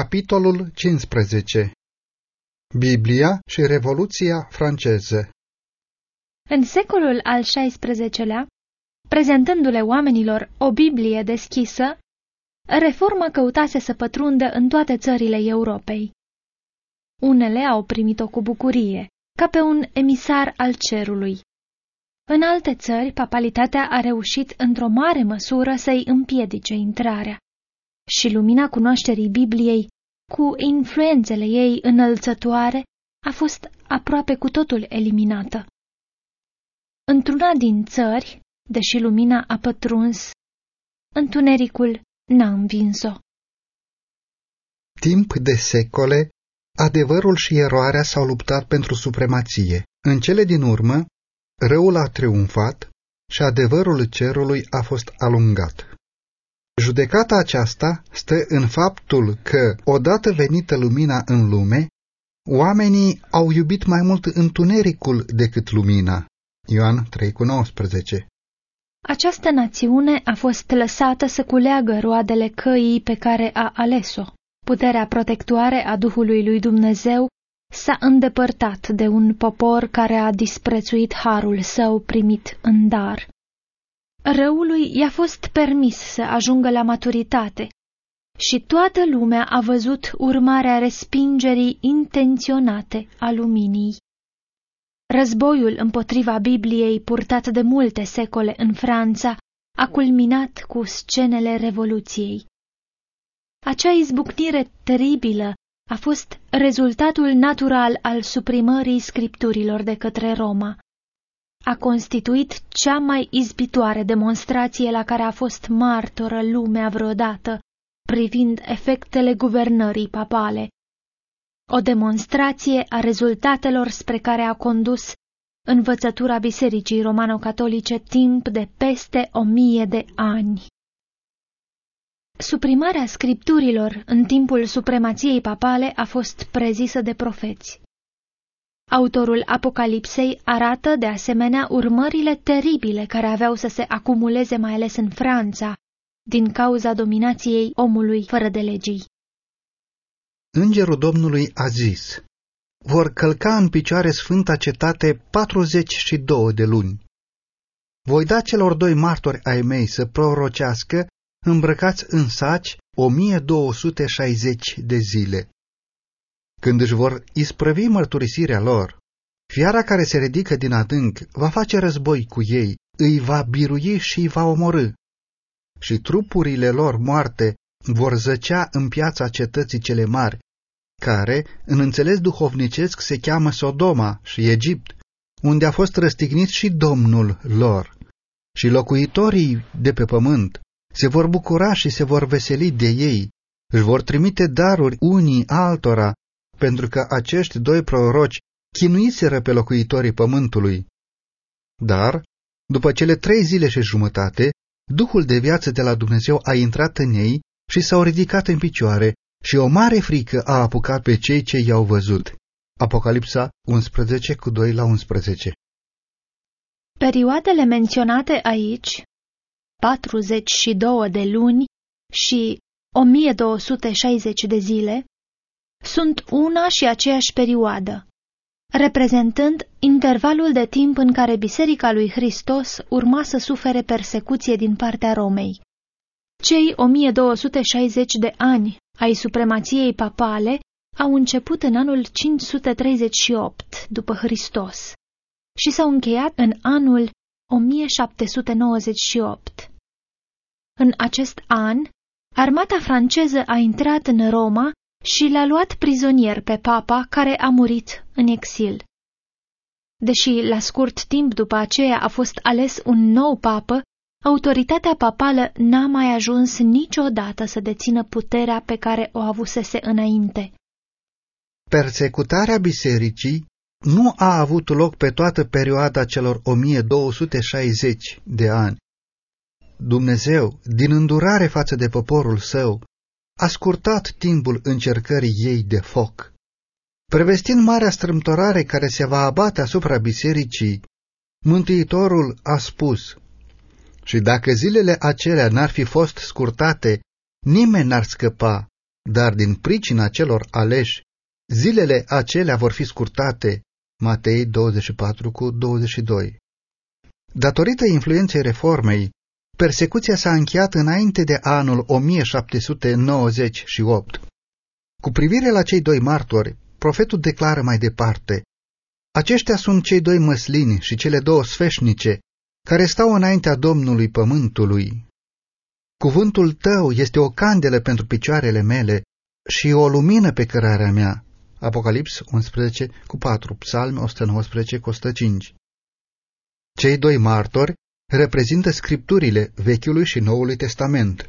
Capitolul 15 Biblia și Revoluția franceză În secolul al XVI-lea, prezentându-le oamenilor o Biblie deschisă, reforma căutase să pătrundă în toate țările Europei. Unele au primit-o cu bucurie, ca pe un emisar al cerului. În alte țări, papalitatea a reușit într-o mare măsură să-i împiedice intrarea și lumina cunoașterii Bibliei, cu influențele ei înălțătoare, a fost aproape cu totul eliminată. Într-una din țări, deși lumina a pătruns, întunericul n-a învins-o. Timp de secole, adevărul și eroarea s-au luptat pentru supremație. În cele din urmă, răul a triumfat și adevărul cerului a fost alungat. Judecata aceasta stă în faptul că, odată venită lumina în lume, oamenii au iubit mai mult întunericul decât lumina. Ioan 3,19 Această națiune a fost lăsată să culeagă roadele căii pe care a ales-o. Puterea protectoare a Duhului lui Dumnezeu s-a îndepărtat de un popor care a disprețuit harul său primit în dar. Răului i-a fost permis să ajungă la maturitate și toată lumea a văzut urmarea respingerii intenționate a luminii. Războiul împotriva Bibliei purtat de multe secole în Franța a culminat cu scenele Revoluției. Acea izbucnire teribilă a fost rezultatul natural al suprimării scripturilor de către Roma a constituit cea mai izbitoare demonstrație la care a fost martoră lumea vreodată privind efectele guvernării papale. O demonstrație a rezultatelor spre care a condus învățătura Bisericii Romano-Catolice timp de peste o mie de ani. Suprimarea scripturilor în timpul supremației papale a fost prezisă de profeți. Autorul Apocalipsei arată de asemenea urmările teribile care aveau să se acumuleze mai ales în Franța, din cauza dominației omului fără de legii. Îngerul Domnului a zis, vor călca în picioare sfânta cetate 42 de luni. Voi da celor doi martori ai mei să prorocească, îmbrăcați în saci 1260 de zile când își vor isprăvi mărturisirea lor. Fiara care se ridică din adânc va face război cu ei, îi va birui și îi va omorâ. Și trupurile lor moarte vor zăcea în piața cetății cele mari, care, în înțeles duhovnicesc, se cheamă Sodoma și Egipt, unde a fost răstignit și Domnul lor. Și locuitorii de pe pământ se vor bucura și se vor veseli de ei, își vor trimite daruri unii altora pentru că acești doi proroci chinuiseră pe locuitorii pământului. Dar, după cele trei zile și jumătate, Duhul de viață de la Dumnezeu a intrat în ei și s-au ridicat în picioare și o mare frică a apucat pe cei ce i-au văzut. Apocalipsa 11 cu 2 la 11 Perioadele menționate aici, 42 de luni și 1260 de zile, sunt una și aceeași perioadă, reprezentând intervalul de timp în care Biserica lui Hristos urma să sufere persecuție din partea Romei. Cei 1260 de ani ai supremației papale au început în anul 538 după Hristos și s-au încheiat în anul 1798. În acest an, armata franceză a intrat în Roma și l-a luat prizonier pe papa care a murit în exil. Deși la scurt timp după aceea a fost ales un nou papă, autoritatea papală n-a mai ajuns niciodată să dețină puterea pe care o avusese înainte. Persecutarea bisericii nu a avut loc pe toată perioada celor 1260 de ani. Dumnezeu, din îndurare față de poporul său, a scurtat timpul încercării ei de foc. Prevestind marea strâmtorare care se va abate asupra bisericii, Mântuitorul a spus, Și dacă zilele acelea n-ar fi fost scurtate, nimeni n-ar scăpa, dar din pricina celor aleși, zilele acelea vor fi scurtate. Matei 24 cu 22 Datorită influenței reformei, persecuția s-a încheiat înainte de anul 1798. Cu privire la cei doi martori, profetul declară mai departe, Aceștia sunt cei doi măslini și cele două sfeșnice, care stau înaintea Domnului Pământului. Cuvântul tău este o candelă pentru picioarele mele și o lumină pe cărarea mea. Apocalips 11 cu 4, Psalm 119 cu 105. Cei doi martori reprezintă scripturile Vechiului și Noului Testament.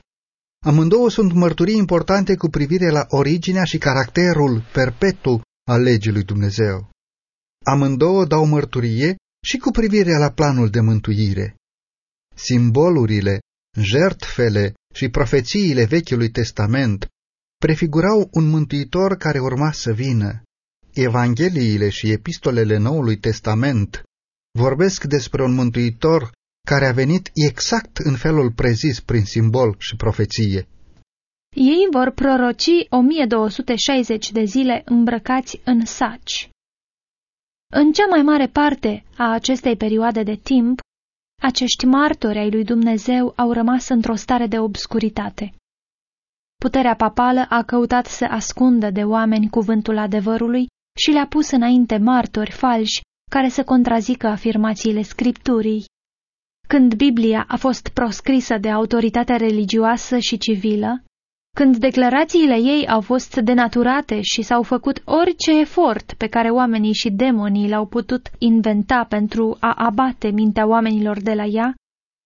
Amândouă sunt mărturii importante cu privire la originea și caracterul perpetu al legii lui Dumnezeu. Amândouă dau mărturie și cu privire la planul de mântuire. Simbolurile, jertfele și profețiile Vechiului Testament prefigurau un mântuitor care urma să vină. Evangheliile și epistolele Noului Testament vorbesc despre un mântuitor care a venit exact în felul prezis prin simbol și profeție. Ei vor proroci 1260 de zile îmbrăcați în saci. În cea mai mare parte a acestei perioade de timp, acești martori ai lui Dumnezeu au rămas într-o stare de obscuritate. Puterea papală a căutat să ascundă de oameni cuvântul adevărului și le-a pus înainte martori falși care să contrazică afirmațiile Scripturii. Când Biblia a fost proscrisă de autoritatea religioasă și civilă, când declarațiile ei au fost denaturate și s-au făcut orice efort pe care oamenii și demonii l-au putut inventa pentru a abate mintea oamenilor de la ea,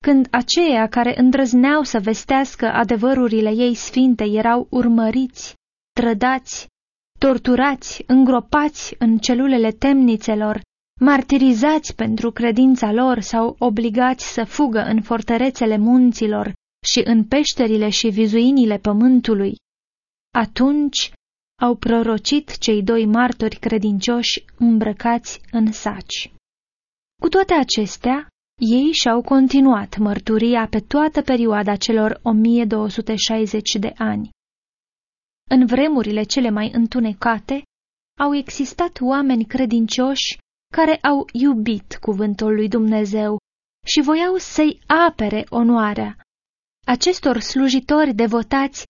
când aceia care îndrăzneau să vestească adevărurile ei sfinte erau urmăriți, trădați, torturați, îngropați în celulele temnițelor, martirizați pentru credința lor sau obligați să fugă în fortărețele munților și în peșterile și vizuinile pământului. Atunci au prorocit cei doi martori credincioși îmbrăcați în saci. Cu toate acestea, ei și-au continuat mărturia pe toată perioada celor 1260 de ani. În vremurile cele mai întunecate, au existat oameni credincioși care au iubit cuvântul lui Dumnezeu și voiau să-i apere onoarea. Acestor slujitori devotați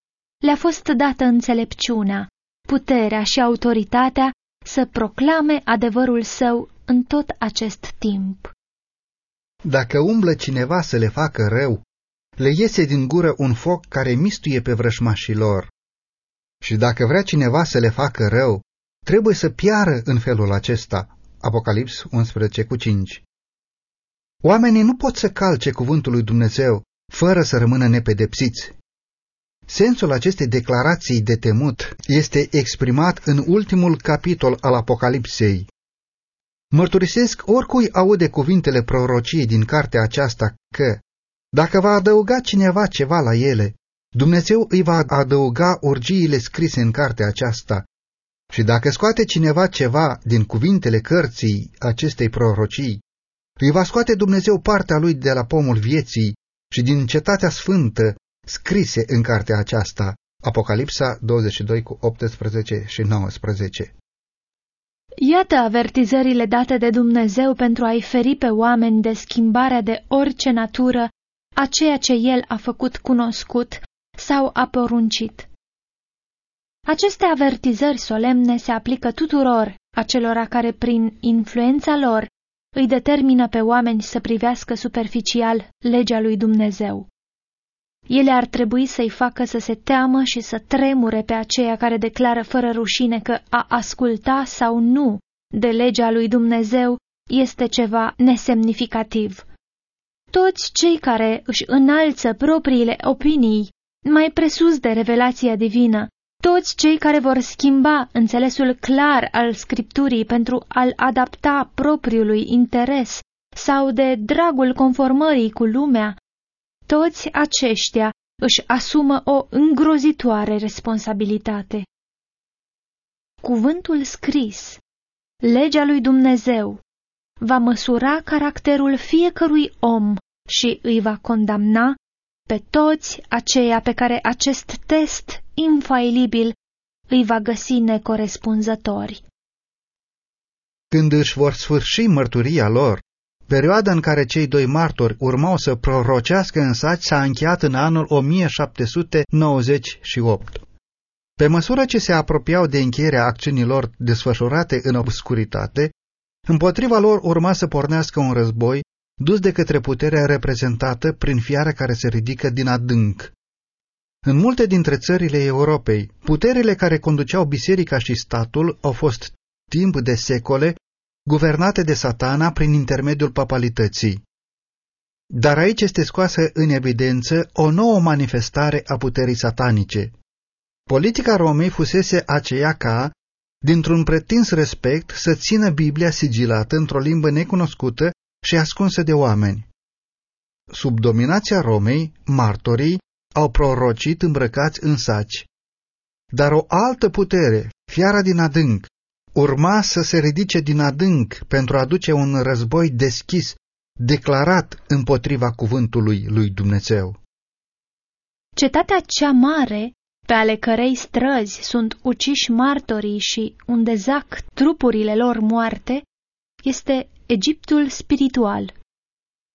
le-a fost dată înțelepciunea, puterea și autoritatea să proclame adevărul său în tot acest timp. Dacă umblă cineva să le facă rău, le iese din gură un foc care mistuie pe vrășmașii lor. Și dacă vrea cineva să le facă rău, trebuie să piară în felul acesta. Apocalips 11 cu 5 Oamenii nu pot să calce cuvântul lui Dumnezeu fără să rămână nepedepsiți. Sensul acestei declarații de temut este exprimat în ultimul capitol al Apocalipsei. Mărturisesc oricui aude cuvintele prorociei din cartea aceasta că, dacă va adăuga cineva ceva la ele, Dumnezeu îi va adăuga urgiile scrise în cartea aceasta. Și dacă scoate cineva ceva din cuvintele cărții acestei prorocii, îi va scoate Dumnezeu partea lui de la pomul vieții și din cetatea sfântă scrise în cartea aceasta, Apocalipsa 22 cu 18 și 19. Iată avertizările date de Dumnezeu pentru a-i feri pe oameni de schimbarea de orice natură a ceea ce El a făcut cunoscut sau a poruncit. Aceste avertizări solemne se aplică tuturor acelora care prin influența lor îi determină pe oameni să privească superficial legea lui Dumnezeu. Ele ar trebui să-i facă să se teamă și să tremure pe aceia care declară fără rușine că a asculta sau nu de legea lui Dumnezeu este ceva nesemnificativ. Toți cei care își înalță propriile opinii mai presus de revelația divină, toți cei care vor schimba înțelesul clar al Scripturii pentru a-l adapta propriului interes sau de dragul conformării cu lumea, toți aceștia își asumă o îngrozitoare responsabilitate. Cuvântul scris, legea lui Dumnezeu, va măsura caracterul fiecărui om și îi va condamna pe toți aceia pe care acest test infailibil îi va găsi necorespunzători. Când își vor sfârși mărturia lor, perioada în care cei doi martori urmau să prorocească în saci s-a încheiat în anul 1798. Pe măsură ce se apropiau de încheierea acțiunilor desfășurate în obscuritate, împotriva lor urma să pornească un război dus de către puterea reprezentată prin fiara care se ridică din adânc. În multe dintre țările Europei, puterile care conduceau biserica și statul au fost timp de secole guvernate de satana prin intermediul papalității. Dar aici este scoasă în evidență o nouă manifestare a puterii satanice. Politica Romei fusese aceea ca, dintr-un pretins respect, să țină Biblia sigilată într-o limbă necunoscută și ascunsă de oameni. Sub dominația Romei, martorii au prorocit îmbrăcați în saci. Dar o altă putere, fiara din adânc, urma să se ridice din adânc pentru a duce un război deschis, declarat împotriva cuvântului lui Dumnezeu. Cetatea cea mare, pe ale cărei străzi sunt uciși martorii și unde zac trupurile lor moarte, este Egiptul spiritual.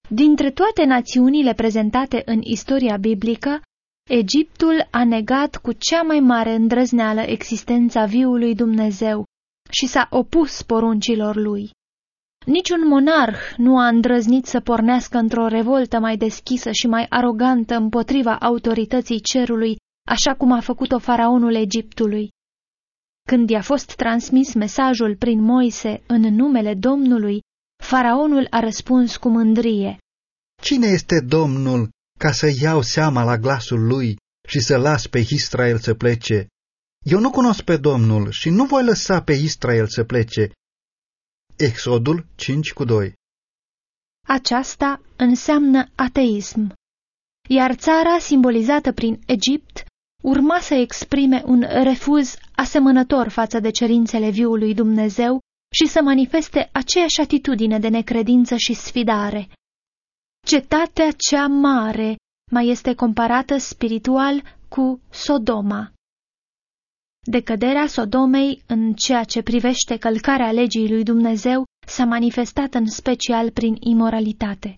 Dintre toate națiunile prezentate în istoria biblică, Egiptul a negat cu cea mai mare îndrăzneală existența viului Dumnezeu și s-a opus poruncilor lui. Niciun monarh nu a îndrăznit să pornească într-o revoltă mai deschisă și mai arogantă împotriva autorității cerului, așa cum a făcut-o faraonul Egiptului. Când i-a fost transmis mesajul prin Moise în numele Domnului, faraonul a răspuns cu mândrie. Cine este Domnul ca să iau seama la glasul lui și să las pe Israel să plece? Eu nu cunosc pe Domnul și nu voi lăsa pe Israel să plece. Exodul 5 cu 2 Aceasta înseamnă ateism, iar țara simbolizată prin Egipt urma să exprime un refuz asemănător față de cerințele viului Dumnezeu și să manifeste aceeași atitudine de necredință și sfidare. Cetatea cea mare mai este comparată spiritual cu Sodoma. Decăderea Sodomei în ceea ce privește călcarea legii lui Dumnezeu s-a manifestat în special prin imoralitate.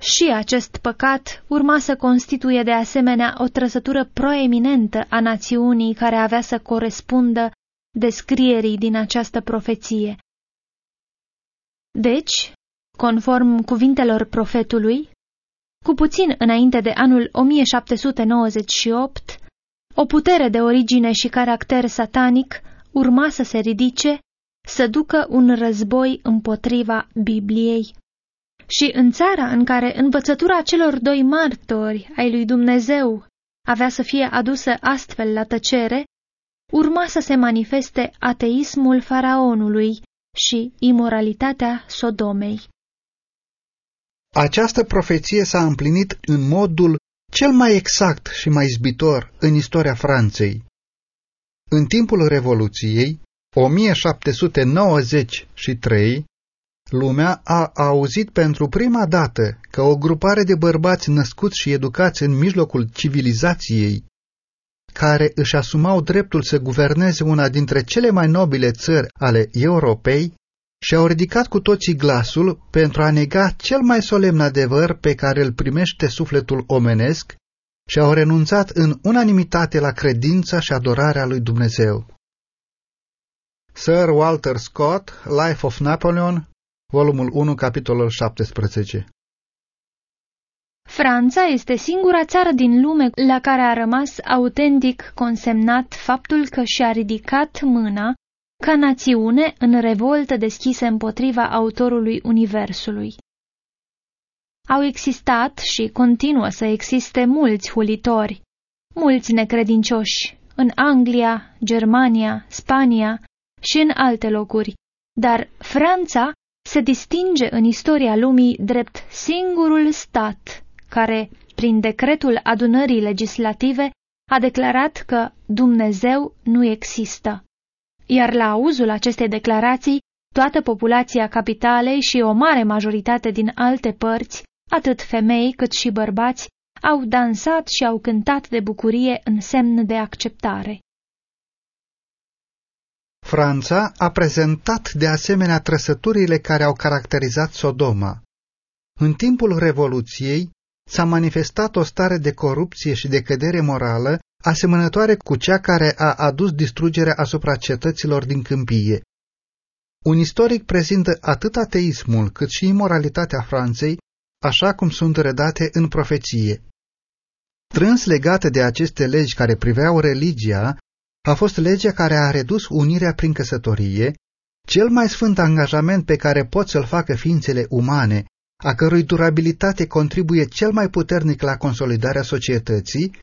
Și acest păcat urma să constituie de asemenea o trăsătură proeminentă a națiunii care avea să corespundă descrierii din această profeție. Deci, conform cuvintelor profetului, cu puțin înainte de anul 1798, o putere de origine și caracter satanic urma să se ridice, să ducă un război împotriva Bibliei. Și în țara în care învățătura celor doi martori ai lui Dumnezeu avea să fie adusă astfel la tăcere, urma să se manifeste ateismul faraonului și imoralitatea Sodomei. Această profeție s-a împlinit în modul cel mai exact și mai zbitor în istoria Franței. În timpul Revoluției, 1793, lumea a auzit pentru prima dată că o grupare de bărbați născuți și educați în mijlocul civilizației, care își asumau dreptul să guverneze una dintre cele mai nobile țări ale Europei, și-au ridicat cu toții glasul pentru a nega cel mai solemn adevăr pe care îl primește sufletul omenesc și au renunțat în unanimitate la credința și adorarea lui Dumnezeu. Sir Walter Scott, Life of Napoleon, volumul 1, capitolul 17 Franța este singura țară din lume la care a rămas autentic consemnat faptul că și-a ridicat mâna ca națiune în revoltă deschisă împotriva autorului Universului. Au existat și continuă să existe mulți hulitori, mulți necredincioși, în Anglia, Germania, Spania și în alte locuri, dar Franța se distinge în istoria lumii drept singurul stat care, prin decretul adunării legislative, a declarat că Dumnezeu nu există iar la auzul acestei declarații, toată populația capitalei și o mare majoritate din alte părți, atât femei cât și bărbați, au dansat și au cântat de bucurie în semn de acceptare. Franța a prezentat de asemenea trăsăturile care au caracterizat Sodoma. În timpul Revoluției s-a manifestat o stare de corupție și de cădere morală asemănătoare cu cea care a adus distrugerea asupra cetăților din câmpie. Un istoric prezintă atât ateismul cât și imoralitatea Franței, așa cum sunt redate în profeție. Strâns legate de aceste legi care priveau religia, a fost legea care a redus unirea prin căsătorie, cel mai sfânt angajament pe care pot să-l facă ființele umane, a cărui durabilitate contribuie cel mai puternic la consolidarea societății,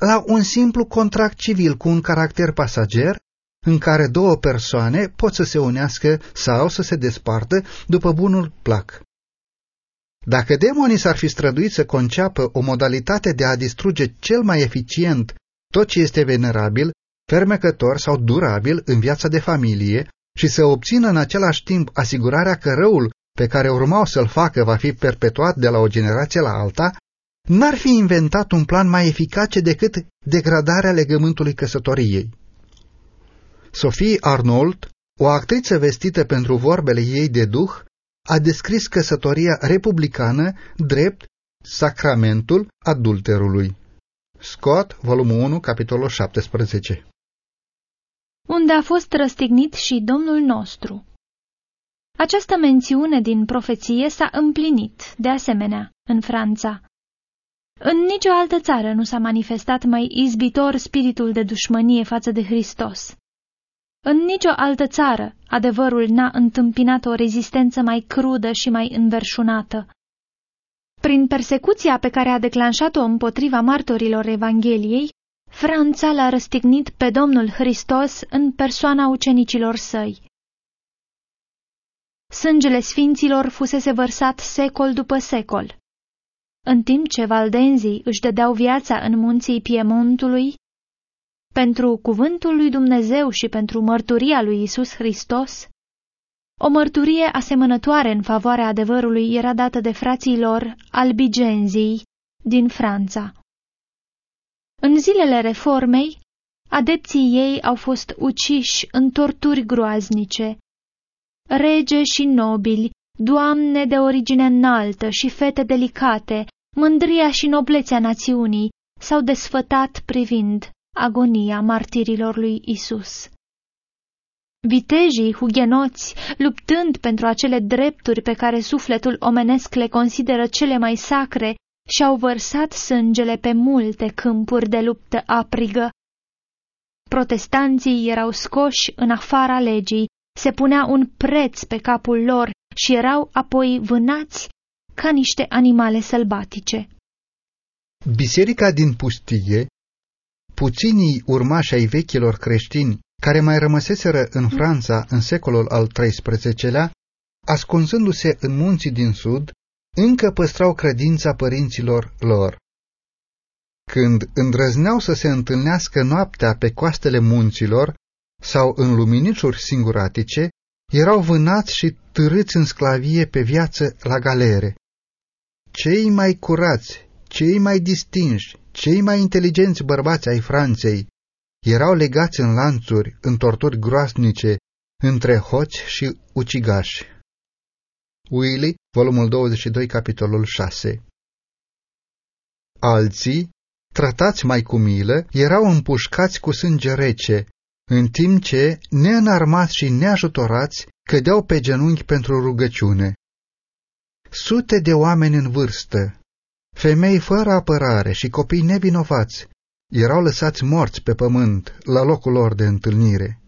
la un simplu contract civil cu un caracter pasager, în care două persoane pot să se unească sau să se despartă după bunul plac. Dacă demonii s-ar fi străduit să conceapă o modalitate de a distruge cel mai eficient tot ce este venerabil, fermecător sau durabil în viața de familie și să obțină în același timp asigurarea că răul pe care urmau să-l facă va fi perpetuat de la o generație la alta, n-ar fi inventat un plan mai eficace decât degradarea legământului căsătoriei. Sophie Arnold, o actriță vestită pentru vorbele ei de duh, a descris căsătoria republicană drept sacramentul adulterului. Scott, volumul 1, capitolul 17 Unde a fost răstignit și Domnul nostru. Această mențiune din profeție s-a împlinit, de asemenea, în Franța. În nicio altă țară nu s-a manifestat mai izbitor spiritul de dușmănie față de Hristos. În nicio altă țară, adevărul n-a întâmpinat o rezistență mai crudă și mai înverșunată. Prin persecuția pe care a declanșat-o împotriva martorilor Evangheliei, Franța l-a răstignit pe Domnul Hristos în persoana ucenicilor săi. Sângele sfinților fusese vărsat secol după secol. În timp ce valdenzii își dădeau viața în munții Piemontului, pentru cuvântul lui Dumnezeu și pentru mărturia lui Isus Hristos, o mărturie asemănătoare în favoarea adevărului era dată de frații lor albigenzii din Franța. În zilele reformei, adepții ei au fost uciși în torturi groaznice. Rege și nobili, doamne de origine înaltă și fete delicate, mândria și noblețea națiunii s-au desfătat privind agonia martirilor lui Isus. Vitejii hugenoți, luptând pentru acele drepturi pe care sufletul omenesc le consideră cele mai sacre, și-au vărsat sângele pe multe câmpuri de luptă aprigă. Protestanții erau scoși în afara legii, se punea un preț pe capul lor și erau apoi vânați ca niște animale sălbatice. Biserica din pustie puținii urmași ai vechilor creștini care mai rămăseseră în Franța în secolul al XIII-lea, ascunzându-se în munții din sud, încă păstrau credința părinților lor. Când îndrăzneau să se întâlnească noaptea pe coastele munților sau în luminițuri singuratice, erau vânați și târâți în sclavie pe viață la galere. Cei mai curați, cei mai distinși, cei mai inteligenți bărbați ai Franței erau legați în lanțuri, în torturi groasnice, între hoți și ucigași. Willy, volumul 22, capitolul 6 Alții, tratați mai cu milă, erau împușcați cu sânge rece, în timp ce, neînarmați și neajutorați, cădeau pe genunchi pentru rugăciune. Sute de oameni în vârstă, Femei fără apărare și copii nevinovați erau lăsați morți pe pământ la locul lor de întâlnire.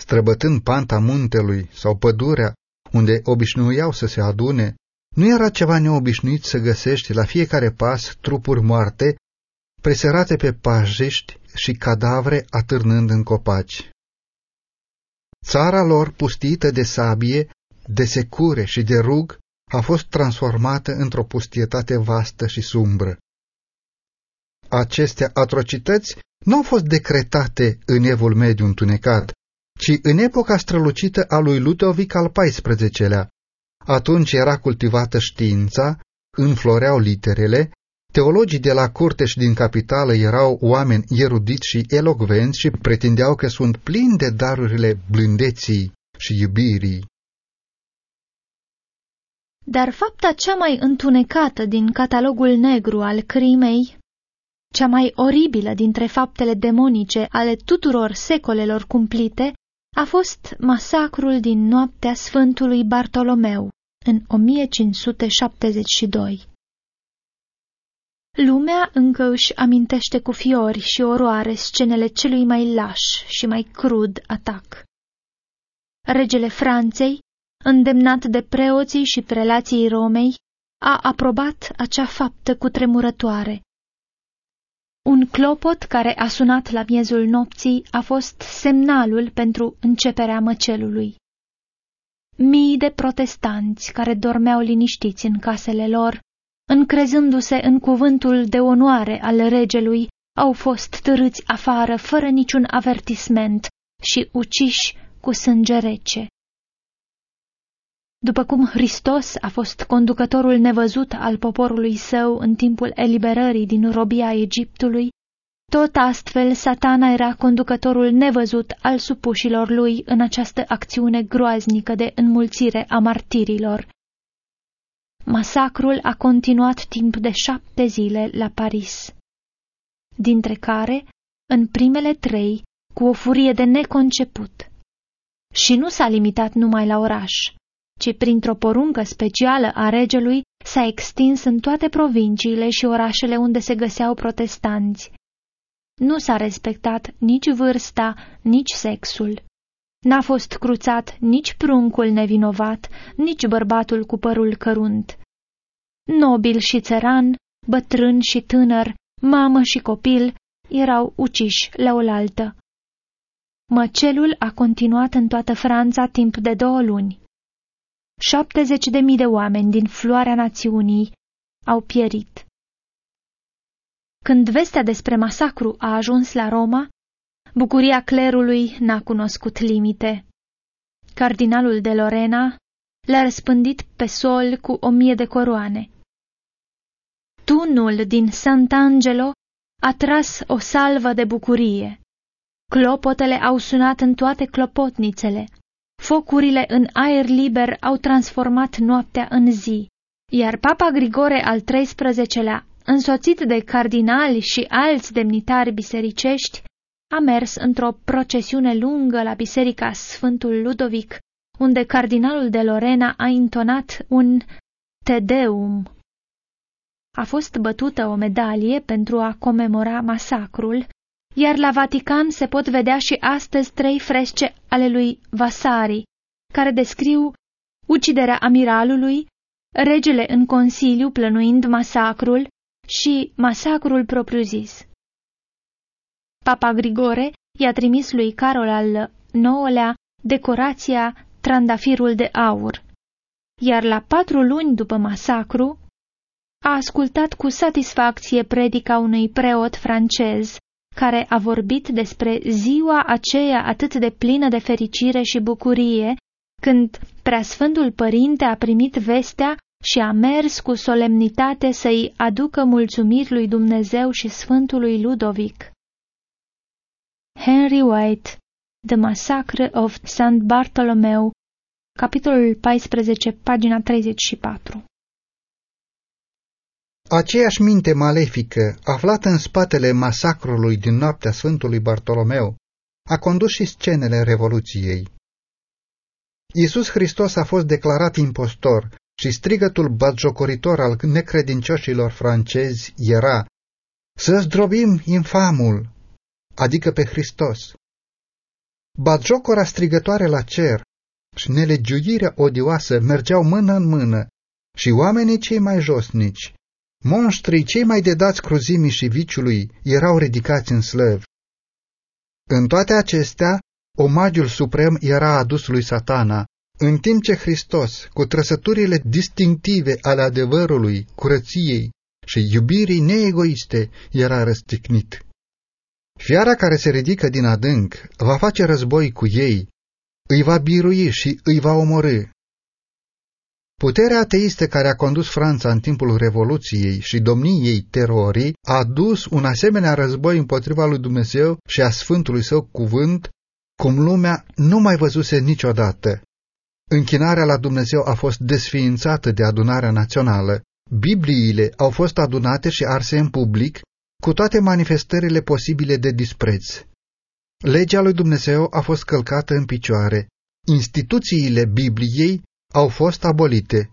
Străbătând panta muntelui sau pădurea unde obișnuiau să se adune, nu era ceva neobișnuit să găsești la fiecare pas trupuri moarte, preserate pe pajiști și cadavre atârnând în copaci. Țara lor pustită de sabie, de secure și de rug a fost transformată într-o pustietate vastă și sumbră. Aceste atrocități nu au fost decretate în evul mediu întunecat, ci în epoca strălucită a lui Ludovic al XIV-lea. Atunci era cultivată știința, înfloreau literele, Teologii de la curte și din capitală erau oameni erudiți și elocvenți și pretindeau că sunt plini de darurile blândeții și iubirii. Dar fapta cea mai întunecată din catalogul negru al crimei, cea mai oribilă dintre faptele demonice ale tuturor secolelor cumplite, a fost masacrul din noaptea Sfântului Bartolomeu, în 1572. Lumea încă își amintește cu fiori și oroare scenele celui mai laș și mai crud atac. Regele Franței, îndemnat de preoții și prelații Romei, a aprobat acea faptă cu tremurătoare. Un clopot care a sunat la miezul nopții a fost semnalul pentru începerea măcelului. Mii de protestanți care dormeau liniștiți în casele lor încrezându-se în cuvântul de onoare al regelui, au fost târâți afară fără niciun avertisment și uciși cu sânge rece. După cum Hristos a fost conducătorul nevăzut al poporului său în timpul eliberării din robia Egiptului, tot astfel satana era conducătorul nevăzut al supușilor lui în această acțiune groaznică de înmulțire a martirilor, Masacrul a continuat timp de șapte zile la Paris, dintre care, în primele trei, cu o furie de neconceput. Și nu s-a limitat numai la oraș, ci printr-o poruncă specială a regelui s-a extins în toate provinciile și orașele unde se găseau protestanți. Nu s-a respectat nici vârsta, nici sexul. N-a fost cruțat nici pruncul nevinovat, nici bărbatul cu părul cărunt. Nobil și țăran, bătrân și tânăr, mamă și copil erau uciși la oaltă. Măcelul a continuat în toată Franța timp de două luni. 70 de mii de oameni din floarea națiunii au pierit. Când vestea despre masacru a ajuns la Roma, Bucuria clerului n-a cunoscut limite. Cardinalul de Lorena l-a răspândit pe sol cu o mie de coroane. Tunul din Sant'Angelo a tras o salvă de bucurie. Clopotele au sunat în toate clopotnițele. Focurile în aer liber au transformat noaptea în zi, iar Papa Grigore al XIII-lea, însoțit de cardinali și alți demnitari bisericești, a mers într-o procesiune lungă la biserica Sfântul Ludovic, unde cardinalul de Lorena a intonat un Te Deum. A fost bătută o medalie pentru a comemora masacrul, iar la Vatican se pot vedea și astăzi trei fresce ale lui Vasari, care descriu uciderea amiralului, regele în consiliu plănuind masacrul și masacrul propriu-zis. Papa Grigore i-a trimis lui Carol al IX-lea decorația Trandafirul de Aur, iar la patru luni după masacru a ascultat cu satisfacție predica unui preot francez, care a vorbit despre ziua aceea atât de plină de fericire și bucurie, când preasfântul părinte a primit vestea și a mers cu solemnitate să-i aducă mulțumiri lui Dumnezeu și Sfântului Ludovic. Henry White, The Massacre of St. Bartolomeu, capitolul 14, pagina 34 Aceeași minte malefică, aflată în spatele masacrului din noaptea Sfântului Bartolomeu, a condus și scenele Revoluției. Iisus Hristos a fost declarat impostor și strigătul batjocoritor al necredincioșilor francezi era Să zdrobim infamul, adică pe Hristos. Batjocora strigătoare la cer și nelegiuirea odioasă mergeau mână în mână și oamenii cei mai josnici, monștrii cei mai dedați cruzimii și viciului, erau ridicați în slăv. În toate acestea, omagiul suprem era adus lui satana, în timp ce Hristos, cu trăsăturile distinctive ale adevărului, curăției și iubirii neegoiste, era răstignit. Fiara care se ridică din adânc va face război cu ei, îi va birui și îi va omorâ. Puterea ateistă care a condus Franța în timpul Revoluției și domniei terorii a dus un asemenea război împotriva lui Dumnezeu și a Sfântului Său cuvânt, cum lumea nu mai văzuse niciodată. Închinarea la Dumnezeu a fost desființată de adunarea națională, Bibliile au fost adunate și arse în public, cu toate manifestările posibile de dispreț. Legea lui Dumnezeu a fost călcată în picioare, instituțiile Bibliei au fost abolite.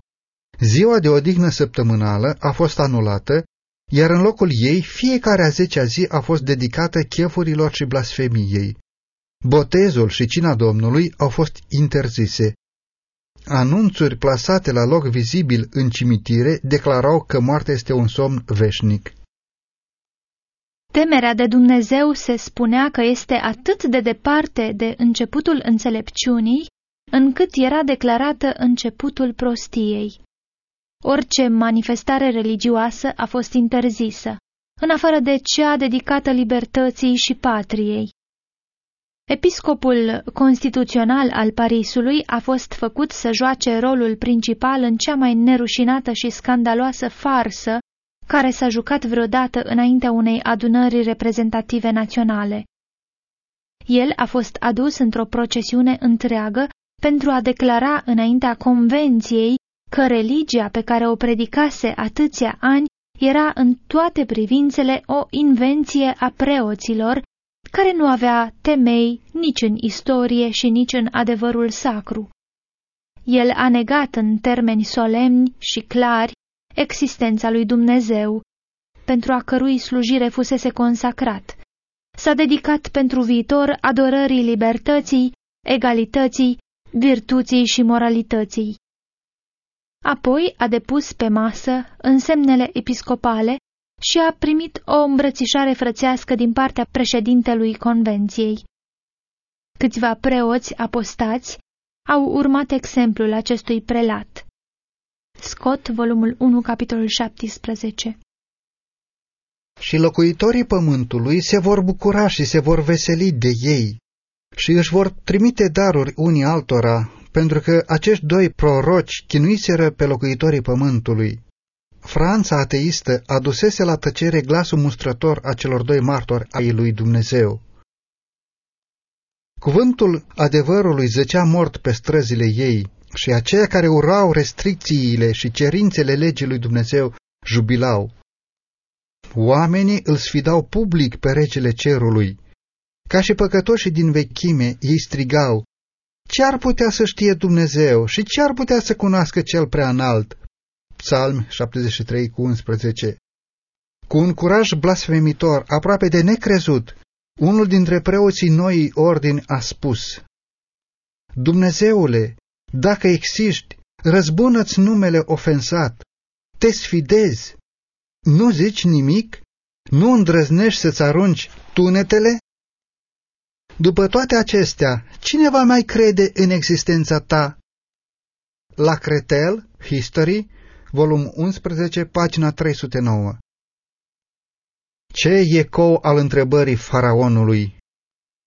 Ziua de odihnă săptămânală a fost anulată, iar în locul ei fiecare a zecea zi a fost dedicată chefurilor și blasfemiei. Botezul și cina Domnului au fost interzise. Anunțuri plasate la loc vizibil în cimitire declarau că moartea este un somn veșnic. Temerea de Dumnezeu se spunea că este atât de departe de începutul înțelepciunii, încât era declarată începutul prostiei. Orice manifestare religioasă a fost interzisă, în afară de cea dedicată libertății și patriei. Episcopul constituțional al Parisului a fost făcut să joace rolul principal în cea mai nerușinată și scandaloasă farsă care s-a jucat vreodată înaintea unei adunări reprezentative naționale. El a fost adus într-o procesiune întreagă pentru a declara înaintea convenției că religia pe care o predicase atâția ani era în toate privințele o invenție a preoților, care nu avea temei nici în istorie și nici în adevărul sacru. El a negat în termeni solemni și clari existența lui Dumnezeu, pentru a cărui slujire fusese consacrat. S-a dedicat pentru viitor adorării libertății, egalității, virtuții și moralității. Apoi a depus pe masă însemnele episcopale și a primit o îmbrățișare frățească din partea președintelui convenției. Câțiva preoți apostați au urmat exemplul acestui prelat. Scot, volumul 1, capitolul 17 Și locuitorii pământului se vor bucura și se vor veseli de ei și își vor trimite daruri unii altora, pentru că acești doi proroci chinuiseră pe locuitorii pământului. Franța ateistă adusese la tăcere glasul mustrător a celor doi martori ai lui Dumnezeu. Cuvântul adevărului zăcea mort pe străzile ei și aceia care urau restricțiile și cerințele legii lui Dumnezeu jubilau. Oamenii îl sfidau public pe regele cerului. Ca și păcătoșii din vechime, ei strigau, Ce ar putea să știe Dumnezeu și ce ar putea să cunoască cel prea înalt? Psalm 73 cu 11 Cu un curaj blasfemitor, aproape de necrezut, unul dintre preoții noii ordini a spus, Dumnezeule, dacă existi, răzbună-ți numele ofensat, te sfidezi, nu zici nimic, nu îndrăznești să-ți arunci tunetele? După toate acestea, cine va mai crede în existența ta? La Cretel, History, volum 11, pagina 309 Ce ecou al întrebării faraonului?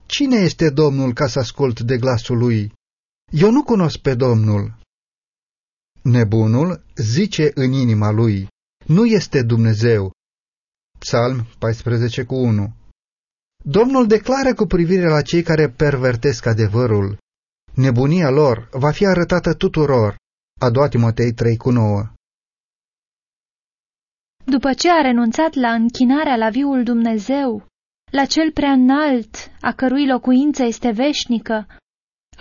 Cine este Domnul ca să ascult de glasul lui? Eu nu cunosc pe Domnul. Nebunul zice în inima lui, nu este Dumnezeu. Psalm 14 cu 1 Domnul declară cu privire la cei care pervertesc adevărul. Nebunia lor va fi arătată tuturor. A doua Timotei 3 cu 9 După ce a renunțat la închinarea la viul Dumnezeu, la cel prea înalt, a cărui locuință este veșnică,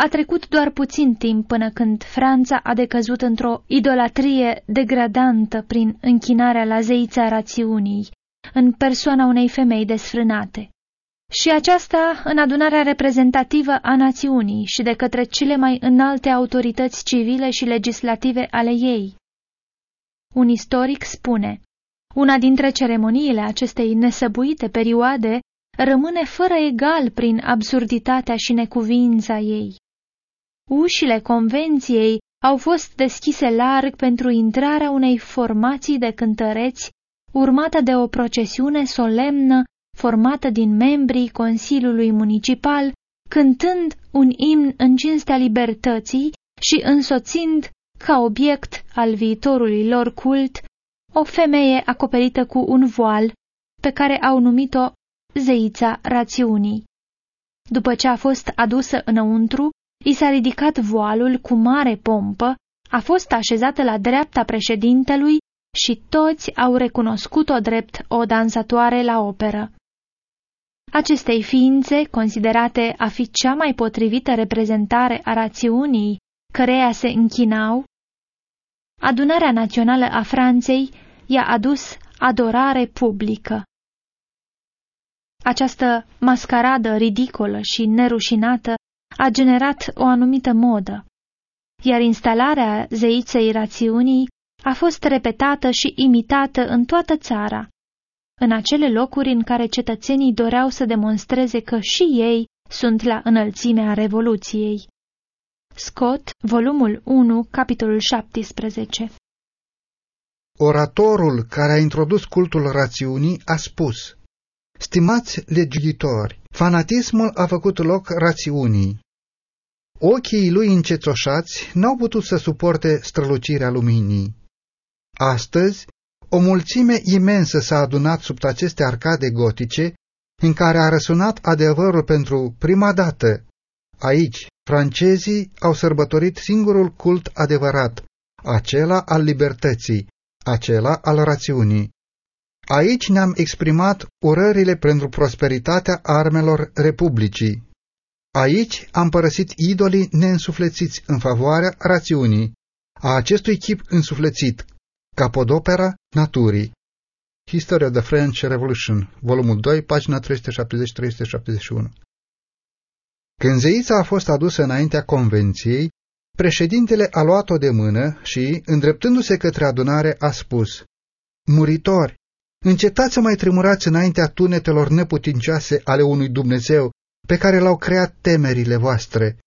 a trecut doar puțin timp până când Franța a decăzut într-o idolatrie degradantă prin închinarea la zeița rațiunii, în persoana unei femei desfrânate. Și aceasta în adunarea reprezentativă a națiunii și de către cele mai înalte autorități civile și legislative ale ei. Un istoric spune, una dintre ceremoniile acestei nesăbuite perioade rămâne fără egal prin absurditatea și necuvința ei. Ușile convenției au fost deschise larg pentru intrarea unei formații de cântăreți, urmată de o procesiune solemnă formată din membrii Consiliului Municipal, cântând un imn în cinstea libertății și însoțind ca obiect al viitorului lor cult, o femeie acoperită cu un voal, pe care au numit-o zeița rațiunii. După ce a fost adusă înăuntru, i s-a ridicat voalul cu mare pompă, a fost așezată la dreapta președintelui și toți au recunoscut-o drept o dansatoare la operă. Acestei ființe, considerate a fi cea mai potrivită reprezentare a rațiunii căreia se închinau, Adunarea Națională a Franței i-a adus adorare publică. Această mascaradă ridicolă și nerușinată a generat o anumită modă, iar instalarea zeiței rațiunii a fost repetată și imitată în toată țara, în acele locuri în care cetățenii doreau să demonstreze că și ei sunt la înălțimea Revoluției. Scott, volumul 1, capitolul 17 Oratorul care a introdus cultul rațiunii a spus Stimați legiuitori, fanatismul a făcut loc rațiunii. Ochii lui încetoșați n-au putut să suporte strălucirea luminii. Astăzi, o mulțime imensă s-a adunat sub aceste arcade gotice, în care a răsunat adevărul pentru prima dată. Aici, francezii au sărbătorit singurul cult adevărat, acela al libertății, acela al rațiunii. Aici ne-am exprimat urările pentru prosperitatea armelor republicii. Aici am părăsit idolii neînsuflețiți în favoarea rațiunii, a acestui chip însuflețit, capodopera naturii. History of the French Revolution, volumul 2, pagina 370-371 Când zeița a fost adusă înaintea convenției, președintele a luat-o de mână și, îndreptându-se către adunare, a spus, Muritori, încetați să mai tremurați înaintea tunetelor neputincioase ale unui Dumnezeu pe care l-au creat temerile voastre.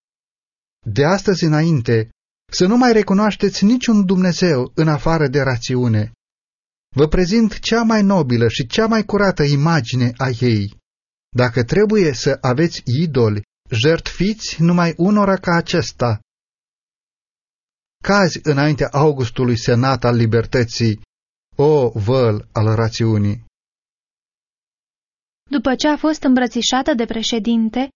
De astăzi înainte, să nu mai recunoașteți niciun Dumnezeu în afară de rațiune. Vă prezint cea mai nobilă și cea mai curată imagine a ei. Dacă trebuie să aveți idoli, jertfiți numai unora ca acesta. Cazi înaintea Augustului senat al libertății, o văl al rațiunii. După ce a fost îmbrățișată de președinte,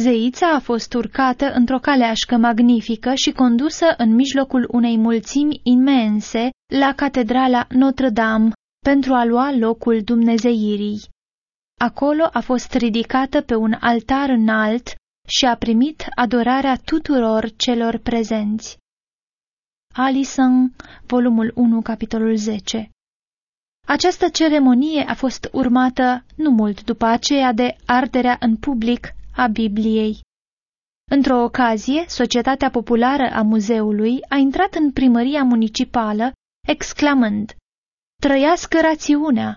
zeița a fost urcată într-o caleașcă magnifică și condusă în mijlocul unei mulțimi imense la catedrala Notre-Dame pentru a lua locul dumnezeirii. Acolo a fost ridicată pe un altar înalt și a primit adorarea tuturor celor prezenți. Alison, volumul 1, capitolul 10 această ceremonie a fost urmată nu mult după aceea de arderea în public a Bibliei. Într-o ocazie, Societatea Populară a Muzeului a intrat în primăria municipală, exclamând, Trăiască rațiunea!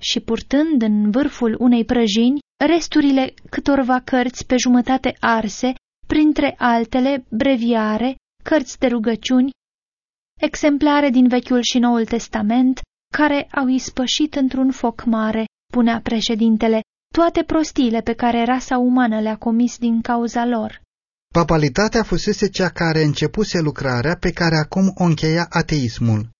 și purtând în vârful unei prăjini resturile câtorva cărți pe jumătate arse, printre altele breviare, cărți de rugăciuni, exemplare din Vechiul și Noul Testament, care au ispășit într-un foc mare, punea președintele, toate prostiile pe care rasa umană le-a comis din cauza lor. Papalitatea fusese cea care începuse lucrarea pe care acum o încheia ateismul.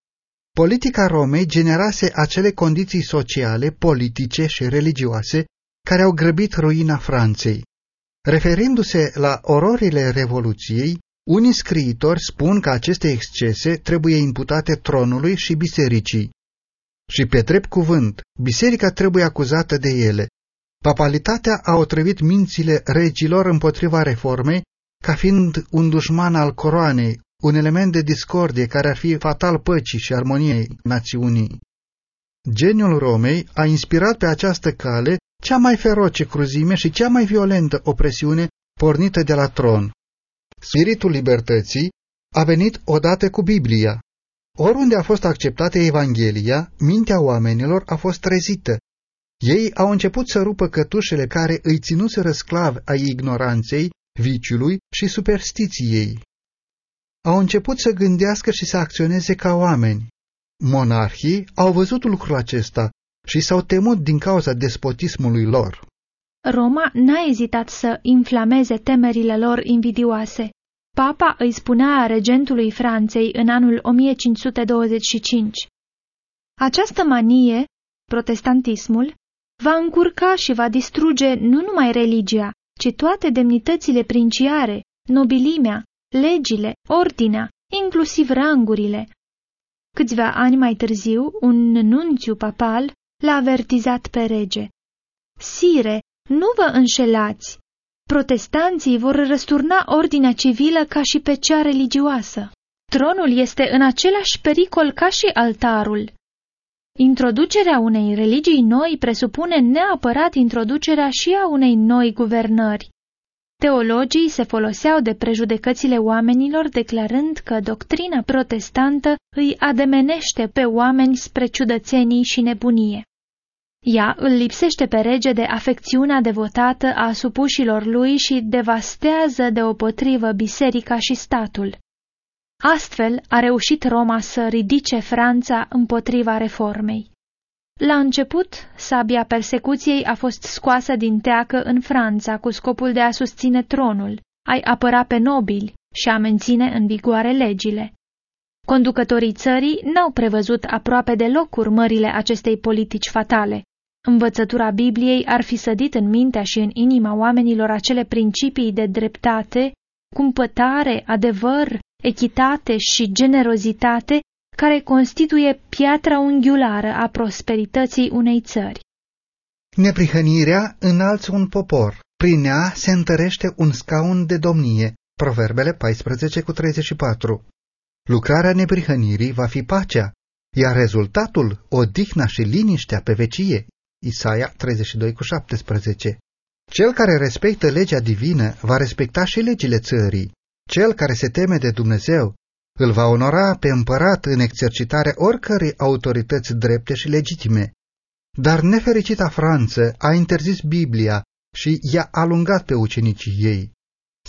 Politica Romei generase acele condiții sociale, politice și religioase care au grăbit ruina Franței. Referindu-se la ororile Revoluției, unii scriitori spun că aceste excese trebuie imputate tronului și bisericii. Și pe drept cuvânt, biserica trebuie acuzată de ele. Papalitatea a otrăvit mințile regilor împotriva reformei ca fiind un dușman al coroanei, un element de discordie care ar fi fatal păcii și armoniei națiunii. Geniul Romei a inspirat pe această cale cea mai feroce cruzime și cea mai violentă opresiune pornită de la tron. Spiritul libertății a venit odată cu Biblia. Oriunde a fost acceptată Evanghelia, mintea oamenilor a fost trezită. Ei au început să rupă cătușele care îi ținuseră sclavi ai ignoranței, viciului și superstiției. Au început să gândească și să acționeze ca oameni. Monarhii au văzut lucrul acesta și s-au temut din cauza despotismului lor. Roma n-a ezitat să inflameze temerile lor invidioase. Papa îi spunea regentului Franței în anul 1525. Această manie, protestantismul, va încurca și va distruge nu numai religia, ci toate demnitățile princiare, nobilimea, legile, ordinea, inclusiv rangurile. Câțiva ani mai târziu, un nunțiu papal l-a avertizat pe rege. Sire, nu vă înșelați! Protestanții vor răsturna ordinea civilă ca și pe cea religioasă. Tronul este în același pericol ca și altarul. Introducerea unei religii noi presupune neapărat introducerea și a unei noi guvernări. Teologii se foloseau de prejudecățile oamenilor declarând că doctrina protestantă îi ademenește pe oameni spre ciudățenii și nebunie. Ea îl lipsește pe rege de afecțiunea devotată a supușilor lui și devastează deopotrivă biserica și statul. Astfel a reușit Roma să ridice Franța împotriva reformei. La început, sabia persecuției a fost scoasă din teacă în Franța cu scopul de a susține tronul, a-i apăra pe nobili și a menține în vigoare legile. Conducătorii țării n-au prevăzut aproape deloc urmările acestei politici fatale. Învățătura Bibliei ar fi sădit în mintea și în inima oamenilor acele principii de dreptate, cumpătare, adevăr, echitate și generozitate care constituie piatra unghiulară a prosperității unei țări. Neprihănirea înalță un popor, prin ea se întărește un scaun de domnie. Proverbele 14 cu 34. Lucrarea neprihănirii va fi pacea, iar rezultatul odihna și liniștea pe vecie. Isaia 32 cu 17. Cel care respectă legea divină va respecta și legile țării. Cel care se teme de Dumnezeu îl va onora pe împărat în exercitarea oricărei autorități drepte și legitime. Dar nefericita Franță a interzis Biblia și i-a alungat pe ucenicii ei.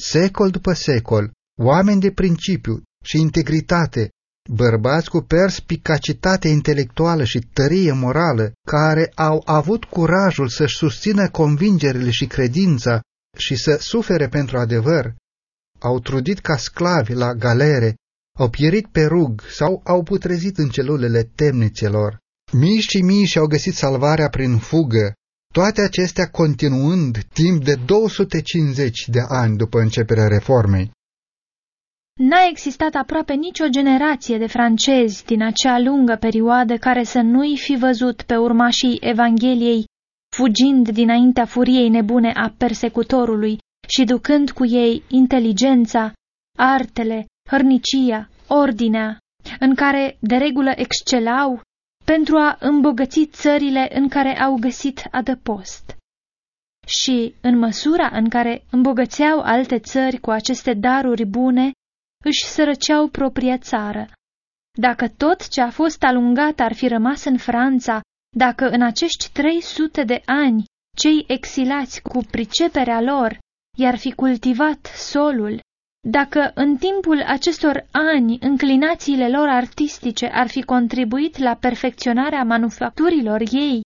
Secol după secol, oameni de principiu și integritate, bărbați cu perspicacitate intelectuală și tărie morală, care au avut curajul să-și susțină convingerile și credința și să sufere pentru adevăr, au trudit ca sclavi la galere, au pierit pe rug sau au putrezit în celulele temnițelor. Mii și mii și-au găsit salvarea prin fugă, toate acestea continuând timp de 250 de ani după începerea reformei. N-a existat aproape nicio generație de francezi din acea lungă perioadă care să nu-i fi văzut pe urmașii Evangheliei fugind dinaintea furiei nebune a persecutorului și ducând cu ei inteligența, artele, hărnicia, ordinea, în care de regulă excelau pentru a îmbogăți țările în care au găsit adăpost. Și, în măsura în care îmbogățeau alte țări cu aceste daruri bune, își sărăceau propria țară. Dacă tot ce a fost alungat ar fi rămas în Franța, dacă în acești 300 de ani cei exilați cu priceperea lor i-ar fi cultivat solul, dacă în timpul acestor ani înclinațiile lor artistice ar fi contribuit la perfecționarea manufacturilor ei,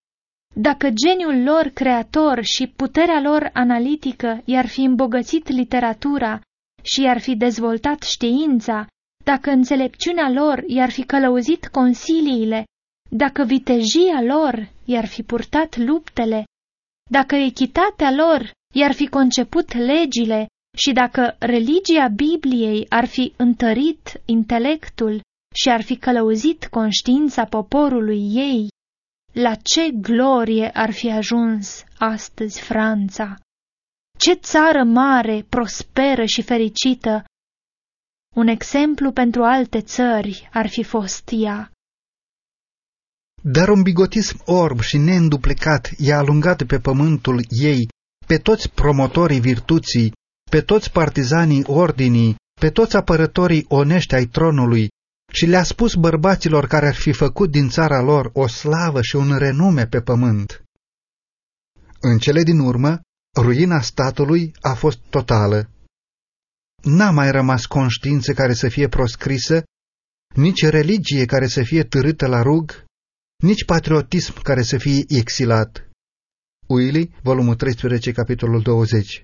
dacă geniul lor creator și puterea lor analitică i-ar fi îmbogățit literatura și i-ar fi dezvoltat știința, dacă înțelepciunea lor i-ar fi călăuzit consiliile, dacă vitejia lor i-ar fi purtat luptele, dacă echitatea lor i-ar fi conceput legile și dacă religia Bibliei ar fi întărit intelectul și ar fi călăuzit conștiința poporului ei, la ce glorie ar fi ajuns astăzi Franța! Ce țară mare, prosperă și fericită! Un exemplu pentru alte țări ar fi fost ea. Dar un bigotism orb și neînduplecat i-a alungat pe pământul ei pe toți promotorii virtuții, pe toți partizanii ordinii, pe toți apărătorii onești ai tronului și le-a spus bărbaților care ar fi făcut din țara lor o slavă și un renume pe pământ. În cele din urmă, ruina statului a fost totală. N-a mai rămas conștiință care să fie proscrisă, nici religie care să fie târâtă la rug, nici patriotism care să fie exilat. Uili, volumul 13, capitolul 20.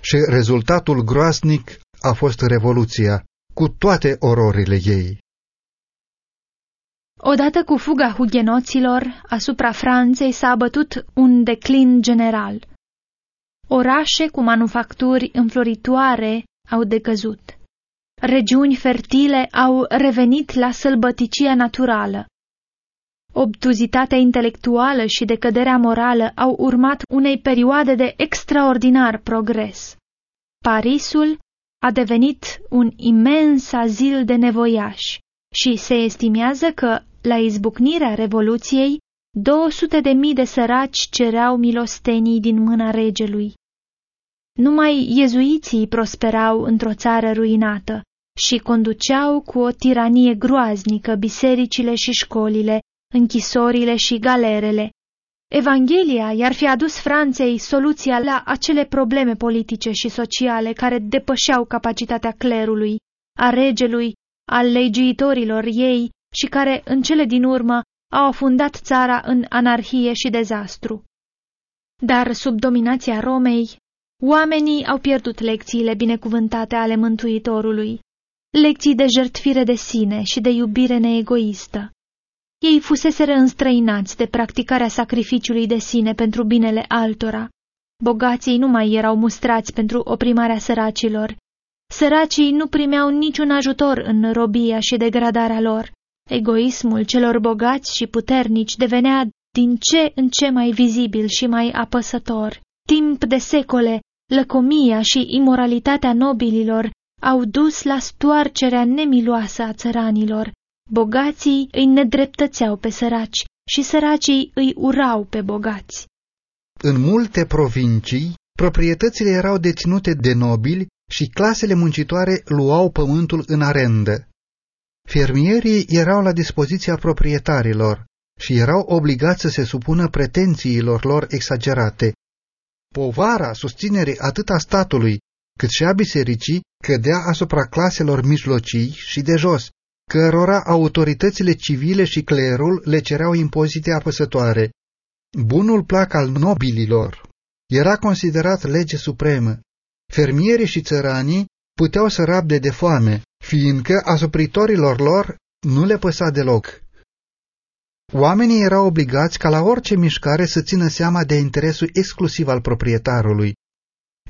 Și rezultatul groaznic a fost Revoluția, cu toate ororile ei. Odată cu fuga hugenoților, asupra Franței s-a abătut un declin general. Orașe cu manufacturi înfloritoare au decăzut. Regiuni fertile au revenit la sălbăticia naturală. Obtuzitatea intelectuală și decăderea morală au urmat unei perioade de extraordinar progres. Parisul a devenit un imens azil de nevoiași și se estimează că, la izbucnirea Revoluției, 200 de mii de săraci cereau milostenii din mâna regelui. Numai iezuiții prosperau într-o țară ruinată și conduceau cu o tiranie groaznică bisericile și școlile, închisorile și galerele. Evanghelia i-ar fi adus Franței soluția la acele probleme politice și sociale care depășeau capacitatea clerului, a regelui, al legiuitorilor ei și care, în cele din urmă, au afundat țara în anarhie și dezastru. Dar sub dominația Romei, oamenii au pierdut lecțiile binecuvântate ale Mântuitorului, lecții de jertfire de sine și de iubire neegoistă. Ei fuseseră înstrăinați de practicarea sacrificiului de sine pentru binele altora. Bogații nu mai erau mustrați pentru oprimarea săracilor. Săracii nu primeau niciun ajutor în robia și degradarea lor. Egoismul celor bogați și puternici devenea din ce în ce mai vizibil și mai apăsător. Timp de secole, lăcomia și imoralitatea nobililor au dus la stoarcerea nemiloasă a țăranilor. Bogații îi nedreptățeau pe săraci și săracii îi urau pe bogați. În multe provincii, proprietățile erau deținute de nobili și clasele muncitoare luau pământul în arendă. Fermierii erau la dispoziția proprietarilor și erau obligați să se supună pretențiilor lor exagerate. Povara susținerii atât a statului cât și a bisericii cădea asupra claselor mijlocii și de jos, cărora autoritățile civile și clerul le cereau impozite apăsătoare. Bunul plac al nobililor era considerat lege supremă. Fermierii și țăranii puteau să rabde de foame, fiindcă asupritorilor lor nu le păsa deloc. Oamenii erau obligați ca la orice mișcare să țină seama de interesul exclusiv al proprietarului.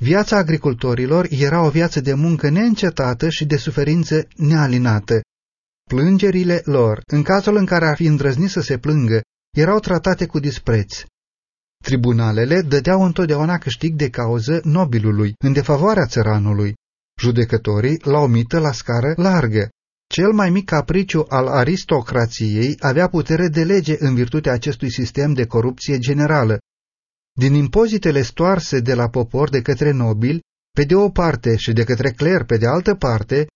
Viața agricultorilor era o viață de muncă neîncetată și de suferință nealinată. Plângerile lor, în cazul în care ar fi îndrăznit să se plângă, erau tratate cu dispreț. Tribunalele dădeau întotdeauna câștig de cauză nobilului, în defavoarea țăranului. Judecătorii la omită la scară largă. Cel mai mic capriciu al aristocrației avea putere de lege în virtutea acestui sistem de corupție generală. Din impozitele stoarse de la popor de către nobili, pe de o parte și de către cler pe de altă parte,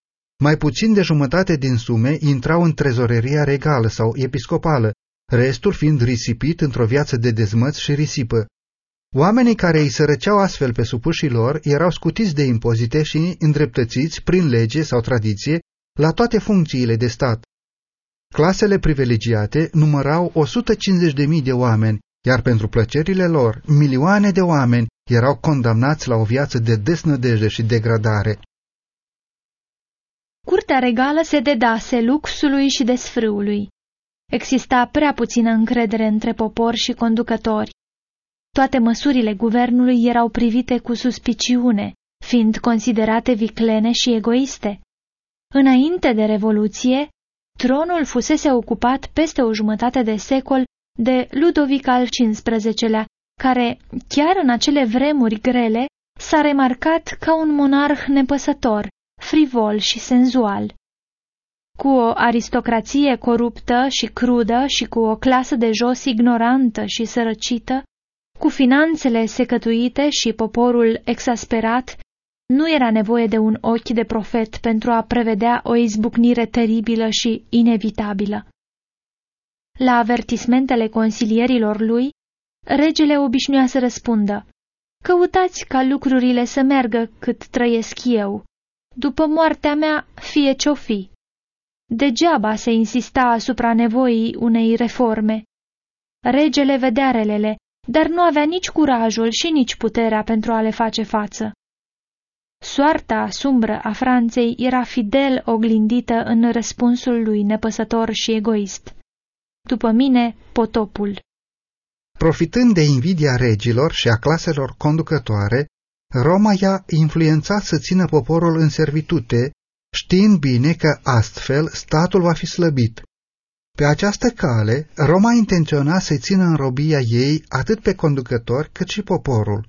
mai puțin de jumătate din sume intrau în trezoreria regală sau episcopală, restul fiind risipit într-o viață de dezmăț și risipă. Oamenii care îi sărăceau astfel pe supușii lor erau scutiți de impozite și îndreptățiți prin lege sau tradiție la toate funcțiile de stat. Clasele privilegiate numărau 150.000 de oameni, iar pentru plăcerile lor, milioane de oameni erau condamnați la o viață de desnădejde și degradare. Curtea regală se dedase luxului și desfrâului. Exista prea puțină încredere între popor și conducători. Toate măsurile guvernului erau privite cu suspiciune, fiind considerate viclene și egoiste. Înainte de Revoluție, tronul fusese ocupat peste o jumătate de secol de Ludovic al XV-lea, care, chiar în acele vremuri grele, s-a remarcat ca un monarh nepăsător, frivol și senzual. Cu o aristocrație coruptă și crudă și cu o clasă de jos ignorantă și sărăcită, cu finanțele secătuite și poporul exasperat, nu era nevoie de un ochi de profet pentru a prevedea o izbucnire teribilă și inevitabilă. La avertismentele consilierilor lui, regele obișnuia să răspundă, Căutați ca lucrurile să meargă cât trăiesc eu. După moartea mea, fie ce-o fi. Degeaba se insista asupra nevoii unei reforme. Regele vedea relele, dar nu avea nici curajul și nici puterea pentru a le face față. soarta sumbră a Franței era fidel oglindită în răspunsul lui nepăsător și egoist. După mine, potopul. Profitând de invidia regilor și a claselor conducătoare, Roma i-a influențat să țină poporul în servitute, știind bine că astfel statul va fi slăbit. Pe această cale, Roma intenționa să țină în robia ei atât pe conducători cât și poporul.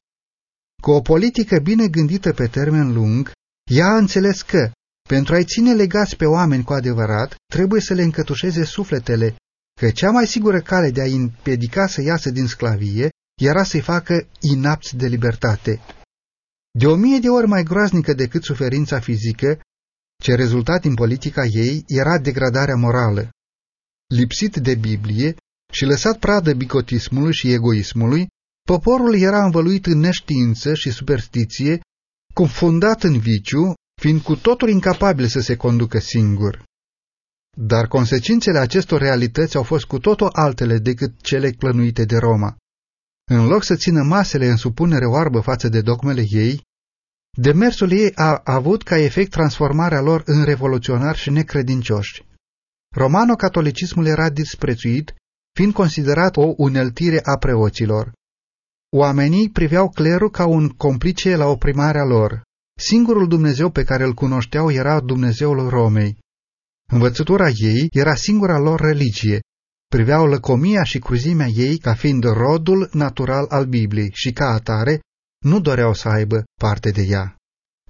Cu o politică bine gândită pe termen lung, ea a înțeles că, pentru a-i ține legați pe oameni cu adevărat, trebuie să le încătușeze sufletele, că cea mai sigură cale de a-i împiedica să iasă din sclavie era să-i facă inapți de libertate. De o mie de ori mai groaznică decât suferința fizică, ce rezultat din politica ei era degradarea morală. Lipsit de Biblie și lăsat pradă bicotismului și egoismului, poporul era învăluit în neștiință și superstiție, confundat în viciu, fiind cu totul incapabil să se conducă singur. Dar consecințele acestor realități au fost cu totul altele decât cele plănuite de Roma. În loc să țină masele în supunere oarbă față de dogmele ei, demersul ei a avut ca efect transformarea lor în revoluționari și necredincioși. Romano-catolicismul era disprețuit, fiind considerat o uneltire a preoților. Oamenii priveau clerul ca un complice la oprimarea lor. Singurul Dumnezeu pe care îl cunoșteau era Dumnezeul Romei. Învățătura ei era singura lor religie. Priveau lăcomia și cruzimea ei ca fiind rodul natural al Bibliei și ca atare nu doreau să aibă parte de ea.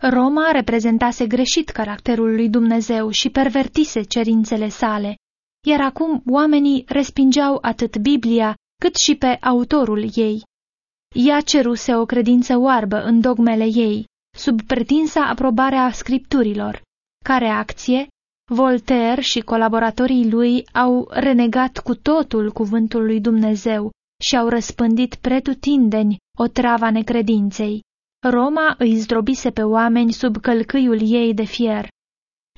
Roma reprezentase greșit caracterul lui Dumnezeu și pervertise cerințele sale, iar acum oamenii respingeau atât Biblia cât și pe autorul ei. Ea ceruse o credință oarbă în dogmele ei, sub pretinsa aprobarea scripturilor. Ca reacție, Voltaire și colaboratorii lui au renegat cu totul cuvântul lui Dumnezeu și au răspândit pretutindeni o trava necredinței. Roma îi zdrobise pe oameni sub călcâiul ei de fier,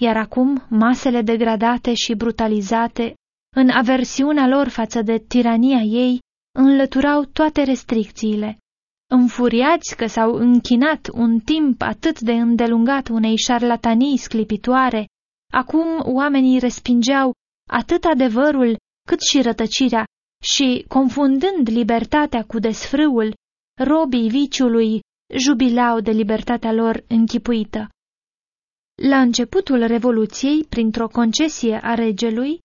iar acum masele degradate și brutalizate, în aversiunea lor față de tirania ei, înlăturau toate restricțiile. Înfuriați că s-au închinat un timp atât de îndelungat unei șarlatanii sclipitoare, acum oamenii respingeau atât adevărul cât și rătăcirea și, confundând libertatea cu desfrâul, robii viciului jubilau de libertatea lor închipuită. La începutul Revoluției, printr-o concesie a regelui,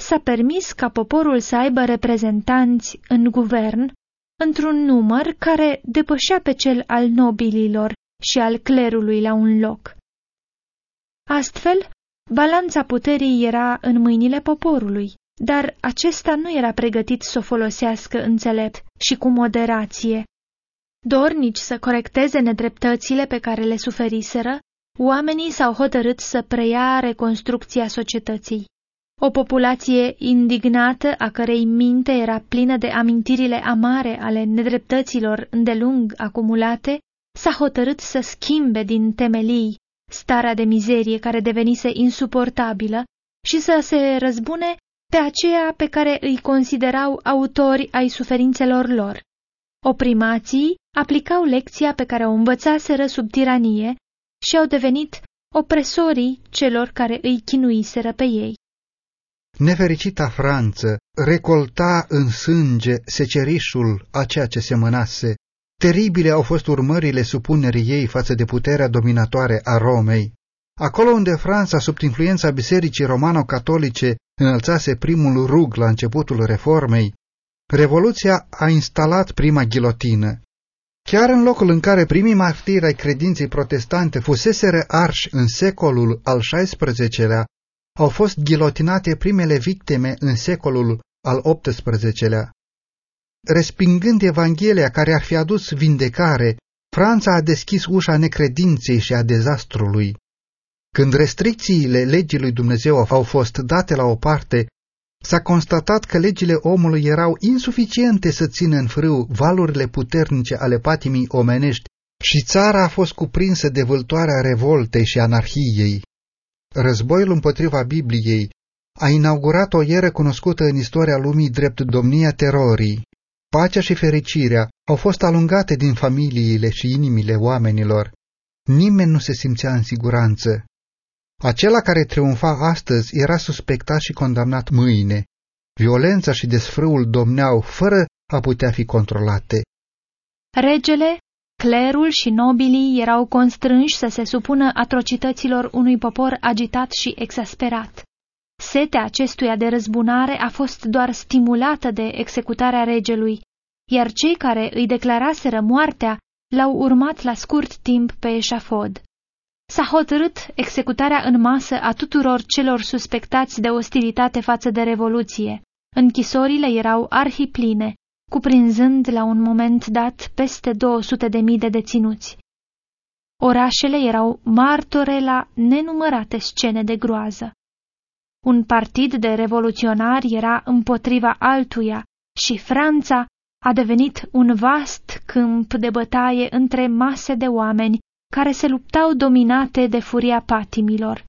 s-a permis ca poporul să aibă reprezentanți în guvern într-un număr care depășea pe cel al nobililor și al clerului la un loc. Astfel, balanța puterii era în mâinile poporului, dar acesta nu era pregătit să o folosească înțelept și cu moderație. Dornici să corecteze nedreptățile pe care le suferiseră, oamenii s-au hotărât să preia reconstrucția societății. O populație indignată, a cărei minte era plină de amintirile amare ale nedreptăților îndelung acumulate, s-a hotărât să schimbe din temelii starea de mizerie care devenise insuportabilă și să se răzbune pe aceea pe care îi considerau autori ai suferințelor lor. Oprimații aplicau lecția pe care o învățaseră sub tiranie și au devenit opresorii celor care îi chinuiseră pe ei. Nefericita Franță recolta în sânge secerișul a ceea ce se mănase. Teribile au fost urmările supunerii ei față de puterea dominatoare a Romei. Acolo unde Franța, sub influența bisericii romano-catolice, înălțase primul rug la începutul reformei, Revoluția a instalat prima ghilotină. Chiar în locul în care primii martiri ai credinței protestante fuseseră arși în secolul al XVI-lea, au fost ghilotinate primele victime în secolul al XVIII-lea. Respingând Evanghelia care ar fi adus vindecare, Franța a deschis ușa necredinței și a dezastrului. Când restricțiile legii lui Dumnezeu au fost date la o parte, s-a constatat că legile omului erau insuficiente să țină în frâu valurile puternice ale patimii omenești și țara a fost cuprinsă de vâltoarea revoltei și anarhiei. Războiul împotriva Bibliei a inaugurat o ieră cunoscută în istoria lumii drept domnia terorii. Pacea și fericirea au fost alungate din familiile și inimile oamenilor. nimeni nu se simțea în siguranță. Acela care triumfa astăzi era suspectat și condamnat mâine. Violența și desfrâul domneau fără a putea fi controlate. Regele, clerul și nobilii erau constrânși să se supună atrocităților unui popor agitat și exasperat. Setea acestuia de răzbunare a fost doar stimulată de executarea regelui, iar cei care îi declaraseră moartea l-au urmat la scurt timp pe eșafod. S-a hotărât executarea în masă a tuturor celor suspectați de ostilitate față de Revoluție. Închisorile erau arhipline, cuprinzând la un moment dat peste 200 de mii de deținuți. Orașele erau martore la nenumărate scene de groază. Un partid de revoluționari era împotriva altuia și Franța a devenit un vast câmp de bătaie între mase de oameni care se luptau dominate de furia patimilor.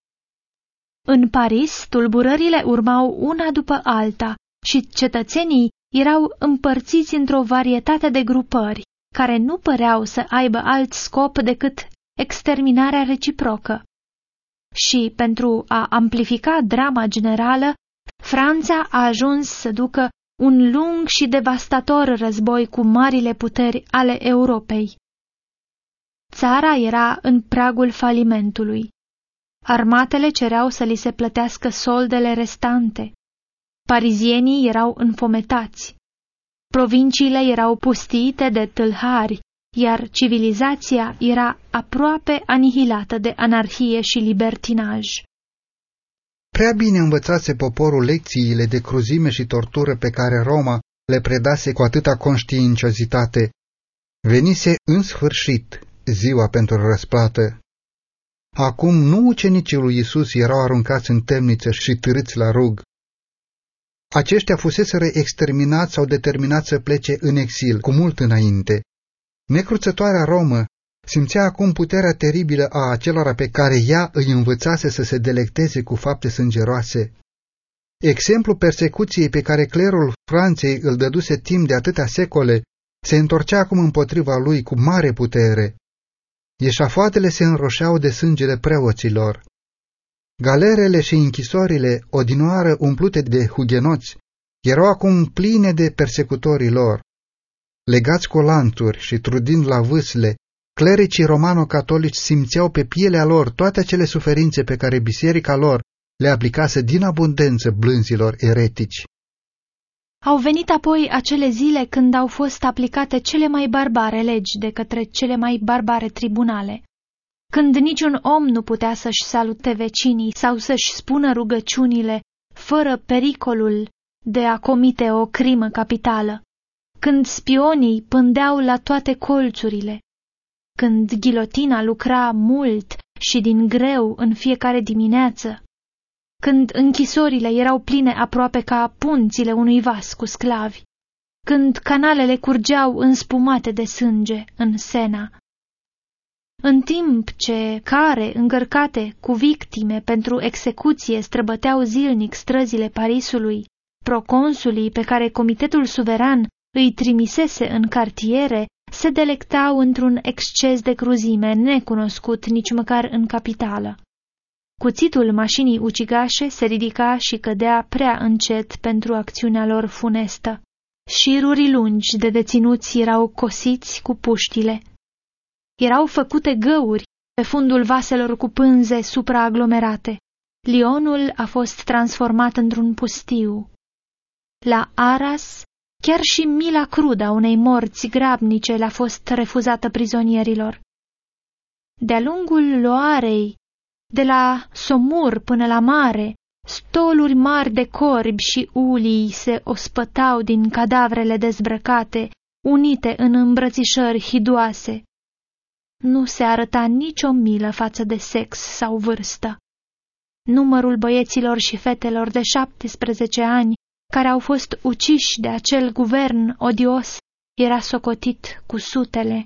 În Paris, tulburările urmau una după alta și cetățenii erau împărțiți într-o varietate de grupări, care nu păreau să aibă alt scop decât exterminarea reciprocă. Și, pentru a amplifica drama generală, Franța a ajuns să ducă un lung și devastator război cu marile puteri ale Europei. Țara era în pragul falimentului. Armatele cereau să li se plătească soldele restante. Parizienii erau înfometați. Provinciile erau pustiite de tâlhari, iar civilizația era aproape anihilată de anarhie și libertinaj. Prea bine învățase poporul lecțiile de cruzime și tortură pe care Roma le predase cu atâta conștiinciozitate. Venise în sfârșit ziua pentru răsplată. Acum nu ucenicii lui Isus erau aruncați în temniță și târâți la rug. Aceștia fuseseră exterminați sau determinați să plece în exil cu mult înainte. Necruțătoarea Romă simțea acum puterea teribilă a acelora pe care ea îi învățase să se delecteze cu fapte sângeroase. Exemplul persecuției pe care clerul Franței îl dăduse timp de atâtea secole se întorcea acum împotriva lui cu mare putere. Eșafoatele se înroșeau de sângele preoților. Galerele și închisorile, odinoară umplute de hugenoți, erau acum pline de persecutorii lor. Legați cu lanturi și trudind la vâsle, clericii romano-catolici simțeau pe pielea lor toate acele suferințe pe care biserica lor le aplicase din abundență blânzilor eretici. Au venit apoi acele zile când au fost aplicate cele mai barbare legi de către cele mai barbare tribunale, când niciun om nu putea să-și salute vecinii sau să-și spună rugăciunile fără pericolul de a comite o crimă capitală, când spionii pândeau la toate colțurile, când ghilotina lucra mult și din greu în fiecare dimineață, când închisorile erau pline aproape ca punțile unui vas cu sclavi, când canalele curgeau înspumate de sânge în Sena. În timp ce care, încărcate cu victime pentru execuție, străbăteau zilnic străzile Parisului, proconsulii pe care Comitetul Suveran îi trimisese în cartiere se delectau într-un exces de cruzime necunoscut nici măcar în capitală. Cuțitul mașinii ucigașe se ridica și cădea prea încet pentru acțiunea lor funestă. Șiruri lungi de deținuți erau cosiți cu puștile. Erau făcute găuri pe fundul vaselor cu pânze supraaglomerate. Lionul a fost transformat într-un pustiu. La Aras, chiar și mila crudă a unei morți grabnice le-a fost refuzată prizonierilor. De-a lungul loarei de la somur până la mare, stoluri mari de corbi și ulii se ospătau din cadavrele dezbrăcate, unite în îmbrățișări hidoase. Nu se arăta nicio milă față de sex sau vârstă. Numărul băieților și fetelor de 17 ani care au fost uciși de acel guvern odios era socotit cu sutele.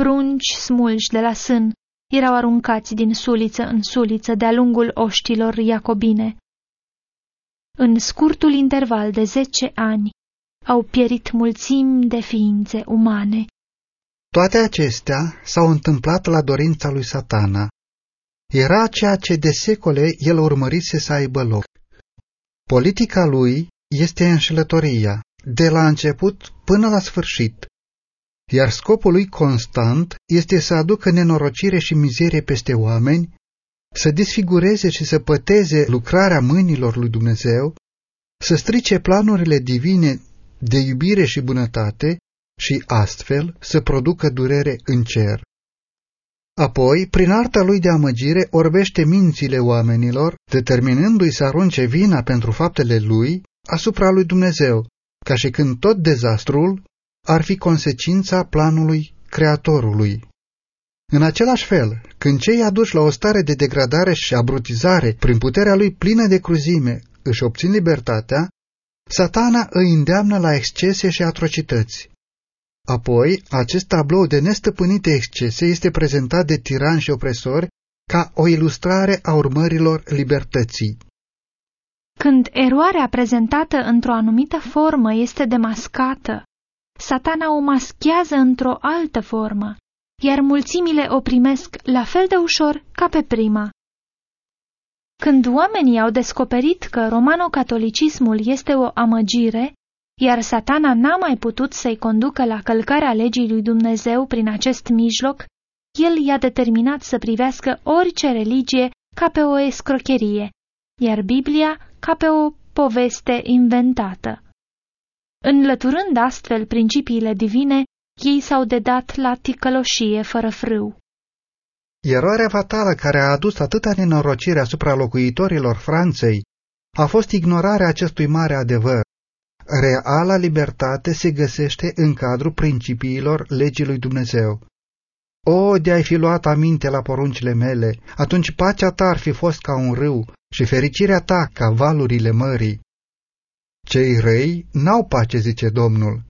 Prunci smulși de la sân erau aruncați din suliță în suliță de-a lungul oștilor iacobine. În scurtul interval de zece ani au pierit mulțimi de ființe umane. Toate acestea s-au întâmplat la dorința lui satana. Era ceea ce de secole el urmărise să aibă loc. Politica lui este înșelătoria, de la început până la sfârșit, iar scopul lui constant este să aducă nenorocire și mizerie peste oameni, să disfigureze și să păteze lucrarea mâinilor lui Dumnezeu, să strice planurile divine de iubire și bunătate și astfel să producă durere în cer. Apoi, prin arta lui de amăgire, orbește mințile oamenilor, determinându-i să arunce vina pentru faptele lui asupra lui Dumnezeu, ca și când tot dezastrul ar fi consecința planului Creatorului. În același fel, când cei aduși la o stare de degradare și abrutizare prin puterea lui plină de cruzime își obțin libertatea, satana îi îndeamnă la excese și atrocități. Apoi, acest tablou de nestăpânite excese este prezentat de tirani și opresori ca o ilustrare a urmărilor libertății. Când eroarea prezentată într-o anumită formă este demascată, satana o maschează într-o altă formă, iar mulțimile o primesc la fel de ușor ca pe prima. Când oamenii au descoperit că romano-catolicismul este o amăgire, iar satana n-a mai putut să-i conducă la călcarea legii lui Dumnezeu prin acest mijloc, el i-a determinat să privească orice religie ca pe o escrocherie, iar Biblia ca pe o poveste inventată. Înlăturând astfel principiile divine, ei s-au dedat la ticăloșie fără frâu. Eroarea fatală care a adus atâta nenorocire asupra locuitorilor Franței a fost ignorarea acestui mare adevăr. Reala libertate se găsește în cadrul principiilor legii lui Dumnezeu. O, de ai fi luat aminte la poruncile mele, atunci pacea ta ar fi fost ca un râu și fericirea ta ca valurile mării. Cei răi n-au pace, zice Domnul,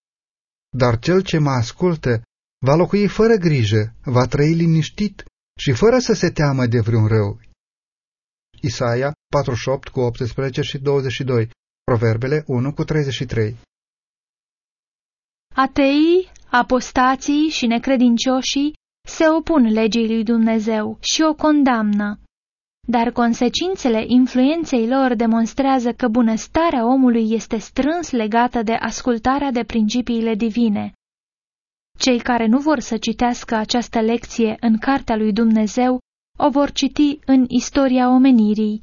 dar cel ce mă ascultă va locui fără grijă, va trăi liniștit și fără să se teamă de vreun rău. Isaia 48 cu 18 și 22, Proverbele 1 cu 33 Ateii, apostații și necredincioșii se opun legii lui Dumnezeu și o condamnă, dar consecințele influenței lor demonstrează că bunăstarea omului este strâns legată de ascultarea de principiile divine. Cei care nu vor să citească această lecție în Cartea lui Dumnezeu o vor citi în istoria omenirii.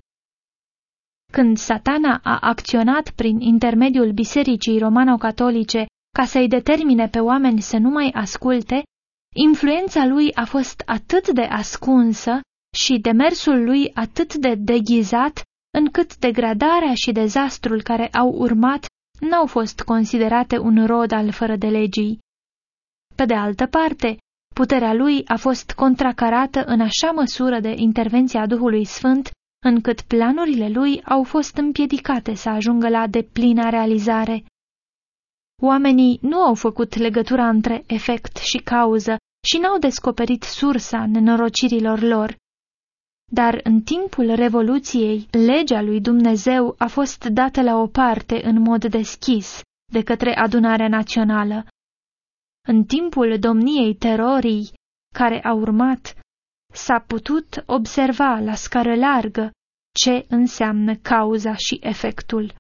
Când satana a acționat prin intermediul bisericii romano-catolice ca să-i determine pe oameni să nu mai asculte, influența lui a fost atât de ascunsă și demersul lui atât de deghizat, încât degradarea și dezastrul care au urmat n-au fost considerate un rod al fără de legii. Pe de altă parte, puterea lui a fost contracarată în așa măsură de intervenția Duhului Sfânt, încât planurile lui au fost împiedicate să ajungă la deplina realizare. Oamenii nu au făcut legătura între efect și cauză și n-au descoperit sursa nenorocirilor lor. Dar în timpul Revoluției, legea lui Dumnezeu a fost dată la o parte în mod deschis de către adunarea națională. În timpul domniei terorii care a urmat, s-a putut observa la scară largă ce înseamnă cauza și efectul.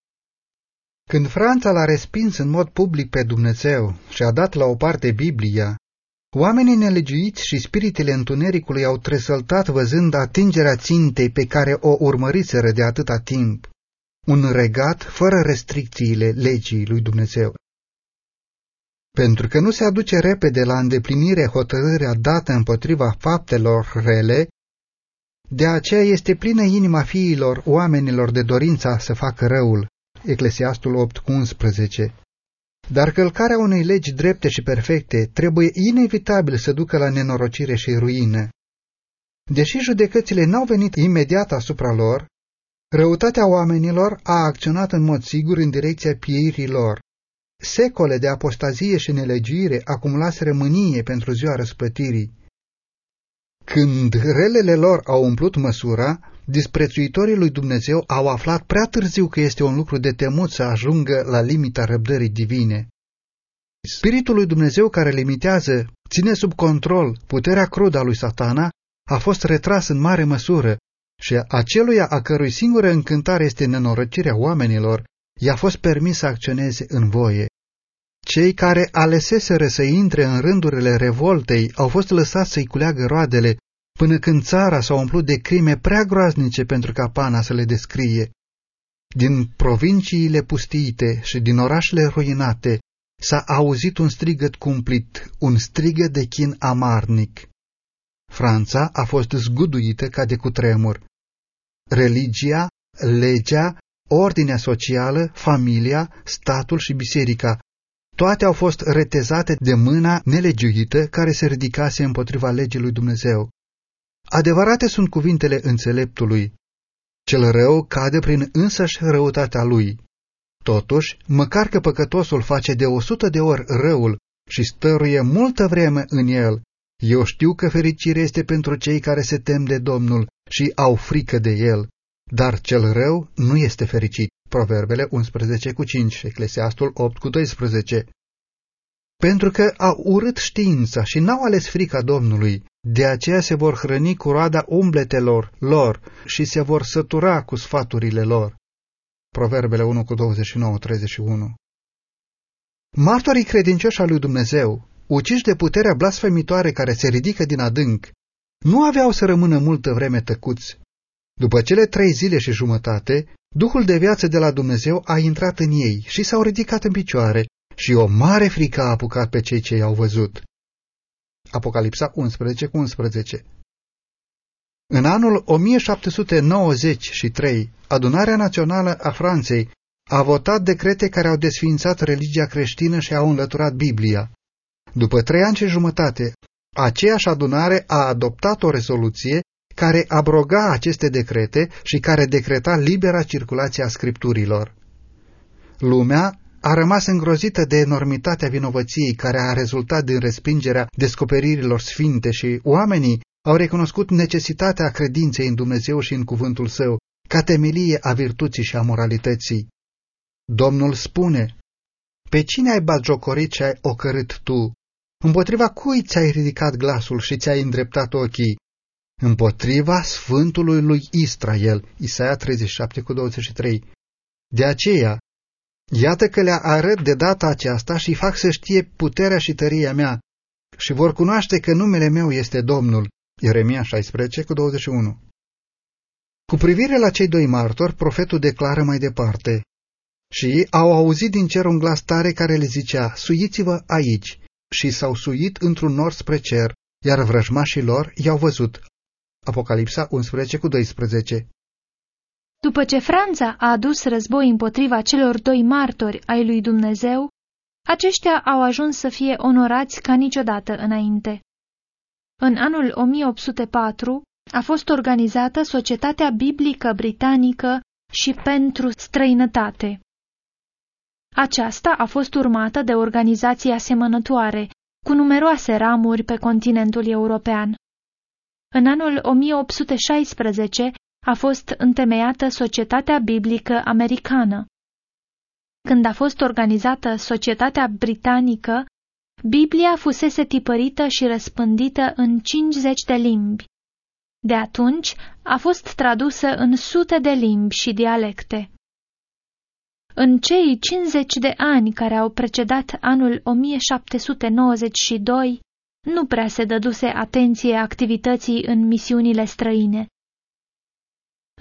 Când Franța l-a respins în mod public pe Dumnezeu și a dat la o parte Biblia, Oamenii nelegiuiți și spiritele întunericului au tresăltat văzând atingerea țintei pe care o urmăriseră de atâta timp, un regat fără restricțiile legii lui Dumnezeu. Pentru că nu se aduce repede la îndeplinire hotărârea dată împotriva faptelor rele, de aceea este plină inima fiilor oamenilor de dorința să facă răul. Eclesiastul 8:11 dar călcarea unei legi drepte și perfecte trebuie inevitabil să ducă la nenorocire și ruină. Deși judecățile n-au venit imediat asupra lor, răutatea oamenilor a acționat în mod sigur în direcția pieirii lor. Secole de apostazie și nelegiuire acumulaseră mânie pentru ziua răspătirii. Când relele lor au umplut măsura, disprețuitorii lui Dumnezeu au aflat prea târziu că este un lucru de temut să ajungă la limita răbdării divine. Spiritul lui Dumnezeu care limitează, ține sub control puterea crudă a lui satana, a fost retras în mare măsură și aceluia a cărui singură încântare este nenorăcirea oamenilor, i-a fost permis să acționeze în voie. Cei care aleseseră să intre în rândurile revoltei au fost lăsați să-i culeagă roadele, până când țara s-a umplut de crime prea groaznice pentru ca pana să le descrie. Din provinciile pustiite și din orașele ruinate s-a auzit un strigăt cumplit, un strigăt de chin amarnic. Franța a fost zguduită ca de cutremur. Religia, legea, ordinea socială, familia, statul și biserica, toate au fost retezate de mâna nelegiuită care se ridicase împotriva legii lui Dumnezeu. Adevărate sunt cuvintele înțeleptului. Cel rău cade prin însăși răutatea lui. Totuși, măcar că păcătosul face de o sută de ori răul și stăruie multă vreme în el, eu știu că fericirea este pentru cei care se tem de Domnul și au frică de el, dar cel rău nu este fericit. Proverbele 11 cu 5, Eclesiastul 8 cu 12. Pentru că au urât știința și n-au ales frica Domnului, de aceea se vor hrăni cu roada umbletelor lor și se vor sătura cu sfaturile lor. Proverbele 1 cu 29, 31. Martorii credincioși al lui Dumnezeu, uciși de puterea blasfemitoare care se ridică din adânc, nu aveau să rămână multă vreme tăcuți. După cele trei zile și jumătate, Duhul de viață de la Dumnezeu a intrat în ei și s-au ridicat în picioare și o mare frică a apucat pe cei ce i-au văzut. Apocalipsa 11 cu 11 În anul 1793, Adunarea Națională a Franței a votat decrete care au desființat religia creștină și au înlăturat Biblia. După trei ani și jumătate, aceeași adunare a adoptat o rezoluție care abroga aceste decrete și care decreta libera circulație a scripturilor. Lumea a rămas îngrozită de enormitatea vinovăției care a rezultat din respingerea descoperirilor sfinte și oamenii au recunoscut necesitatea credinței în Dumnezeu și în cuvântul său, ca temelie a virtuții și a moralității. Domnul spune, Pe cine ai batjocorit și ai ocărât tu? Împotriva cui ți-ai ridicat glasul și ți-ai îndreptat ochii? Împotriva Sfântului lui Israel, Isaia 37 cu 23. De aceea, iată că le arăt de data aceasta și fac să știe puterea și tăria mea și vor cunoaște că numele meu este Domnul. Ieremia 16 cu 21. Cu privire la cei doi martori, profetul declară mai departe. Și au auzit din cer un glas tare care le zicea, suiți-vă aici, și s-au suit într-un nor spre cer, iar vrăjmașii lor i-au văzut. Apocalipsa 11 cu 12 După ce Franța a adus război împotriva celor doi martori ai lui Dumnezeu, aceștia au ajuns să fie onorați ca niciodată înainte. În anul 1804 a fost organizată Societatea Biblică Britanică și pentru străinătate. Aceasta a fost urmată de organizații asemănătoare, cu numeroase ramuri pe continentul european. În anul 1816 a fost întemeiată Societatea Biblică Americană. Când a fost organizată Societatea Britanică, Biblia fusese tipărită și răspândită în 50 de limbi. De atunci a fost tradusă în sute de limbi și dialecte. În cei 50 de ani care au precedat anul 1792, nu prea se dăduse atenție activității în misiunile străine.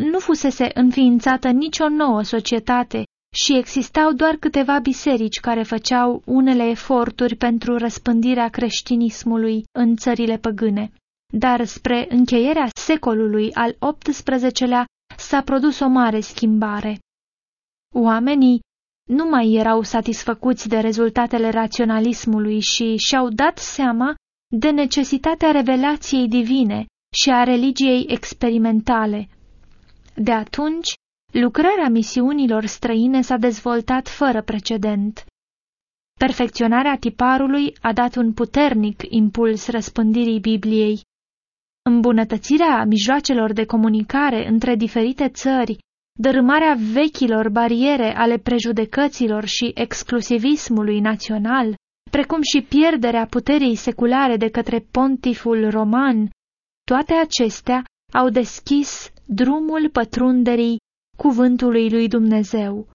Nu fusese înființată nicio nouă societate și existau doar câteva biserici care făceau unele eforturi pentru răspândirea creștinismului în țările păgâne. Dar spre încheierea secolului al XVIII-lea s-a produs o mare schimbare. Oamenii nu mai erau satisfăcuți de rezultatele raționalismului și și-au dat seama de necesitatea revelației divine și a religiei experimentale. De atunci, lucrarea misiunilor străine s-a dezvoltat fără precedent. Perfecționarea tiparului a dat un puternic impuls răspândirii Bibliei. Îmbunătățirea mijloacelor de comunicare între diferite țări, dărâmarea vechilor bariere ale prejudecăților și exclusivismului național, precum și pierderea puterii seculare de către pontiful roman, toate acestea au deschis drumul pătrunderii cuvântului lui Dumnezeu.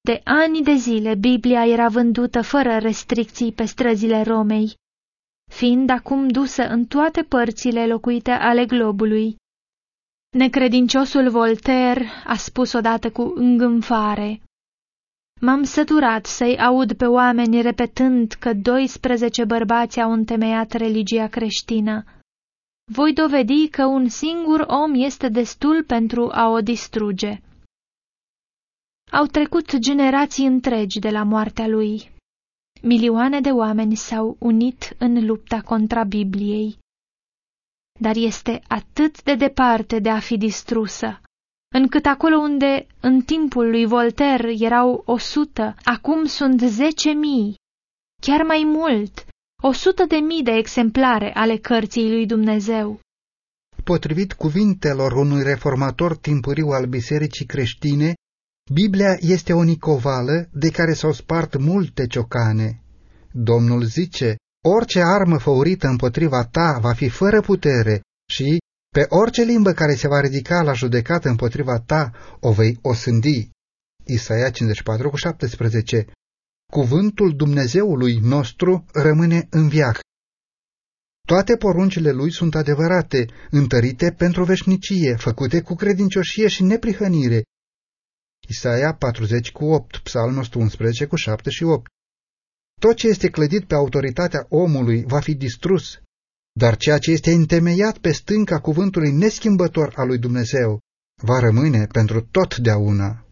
De ani de zile Biblia era vândută fără restricții pe străzile Romei, fiind acum dusă în toate părțile locuite ale globului. Necredinciosul Voltaire a spus odată cu îngânfare, M-am săturat să-i aud pe oameni repetând că 12 bărbați au întemeiat religia creștină. Voi dovedi că un singur om este destul pentru a o distruge. Au trecut generații întregi de la moartea lui. Milioane de oameni s-au unit în lupta contra Bibliei. Dar este atât de departe de a fi distrusă, încât acolo unde în timpul lui Voltaire erau o sută, acum sunt zece mii, chiar mai mult, o sută de mii de exemplare ale cărții lui Dumnezeu. Potrivit cuvintelor unui reformator timpuriu al bisericii creștine, Biblia este o nicovală de care s-au spart multe ciocane. Domnul zice, orice armă făurită împotriva ta va fi fără putere și pe orice limbă care se va ridica la judecată împotriva ta o vei osândi. Isaia 54 cu 17 Cuvântul Dumnezeului nostru rămâne în viac. Toate poruncile lui sunt adevărate, întărite pentru veșnicie, făcute cu credincioșie și neprihănire, Isaia 40 cu 8, Psalm 111 cu 7 și 8. Tot ce este clădit pe autoritatea omului va fi distrus, dar ceea ce este întemeiat pe stânca cuvântului neschimbător al lui Dumnezeu va rămâne pentru totdeauna.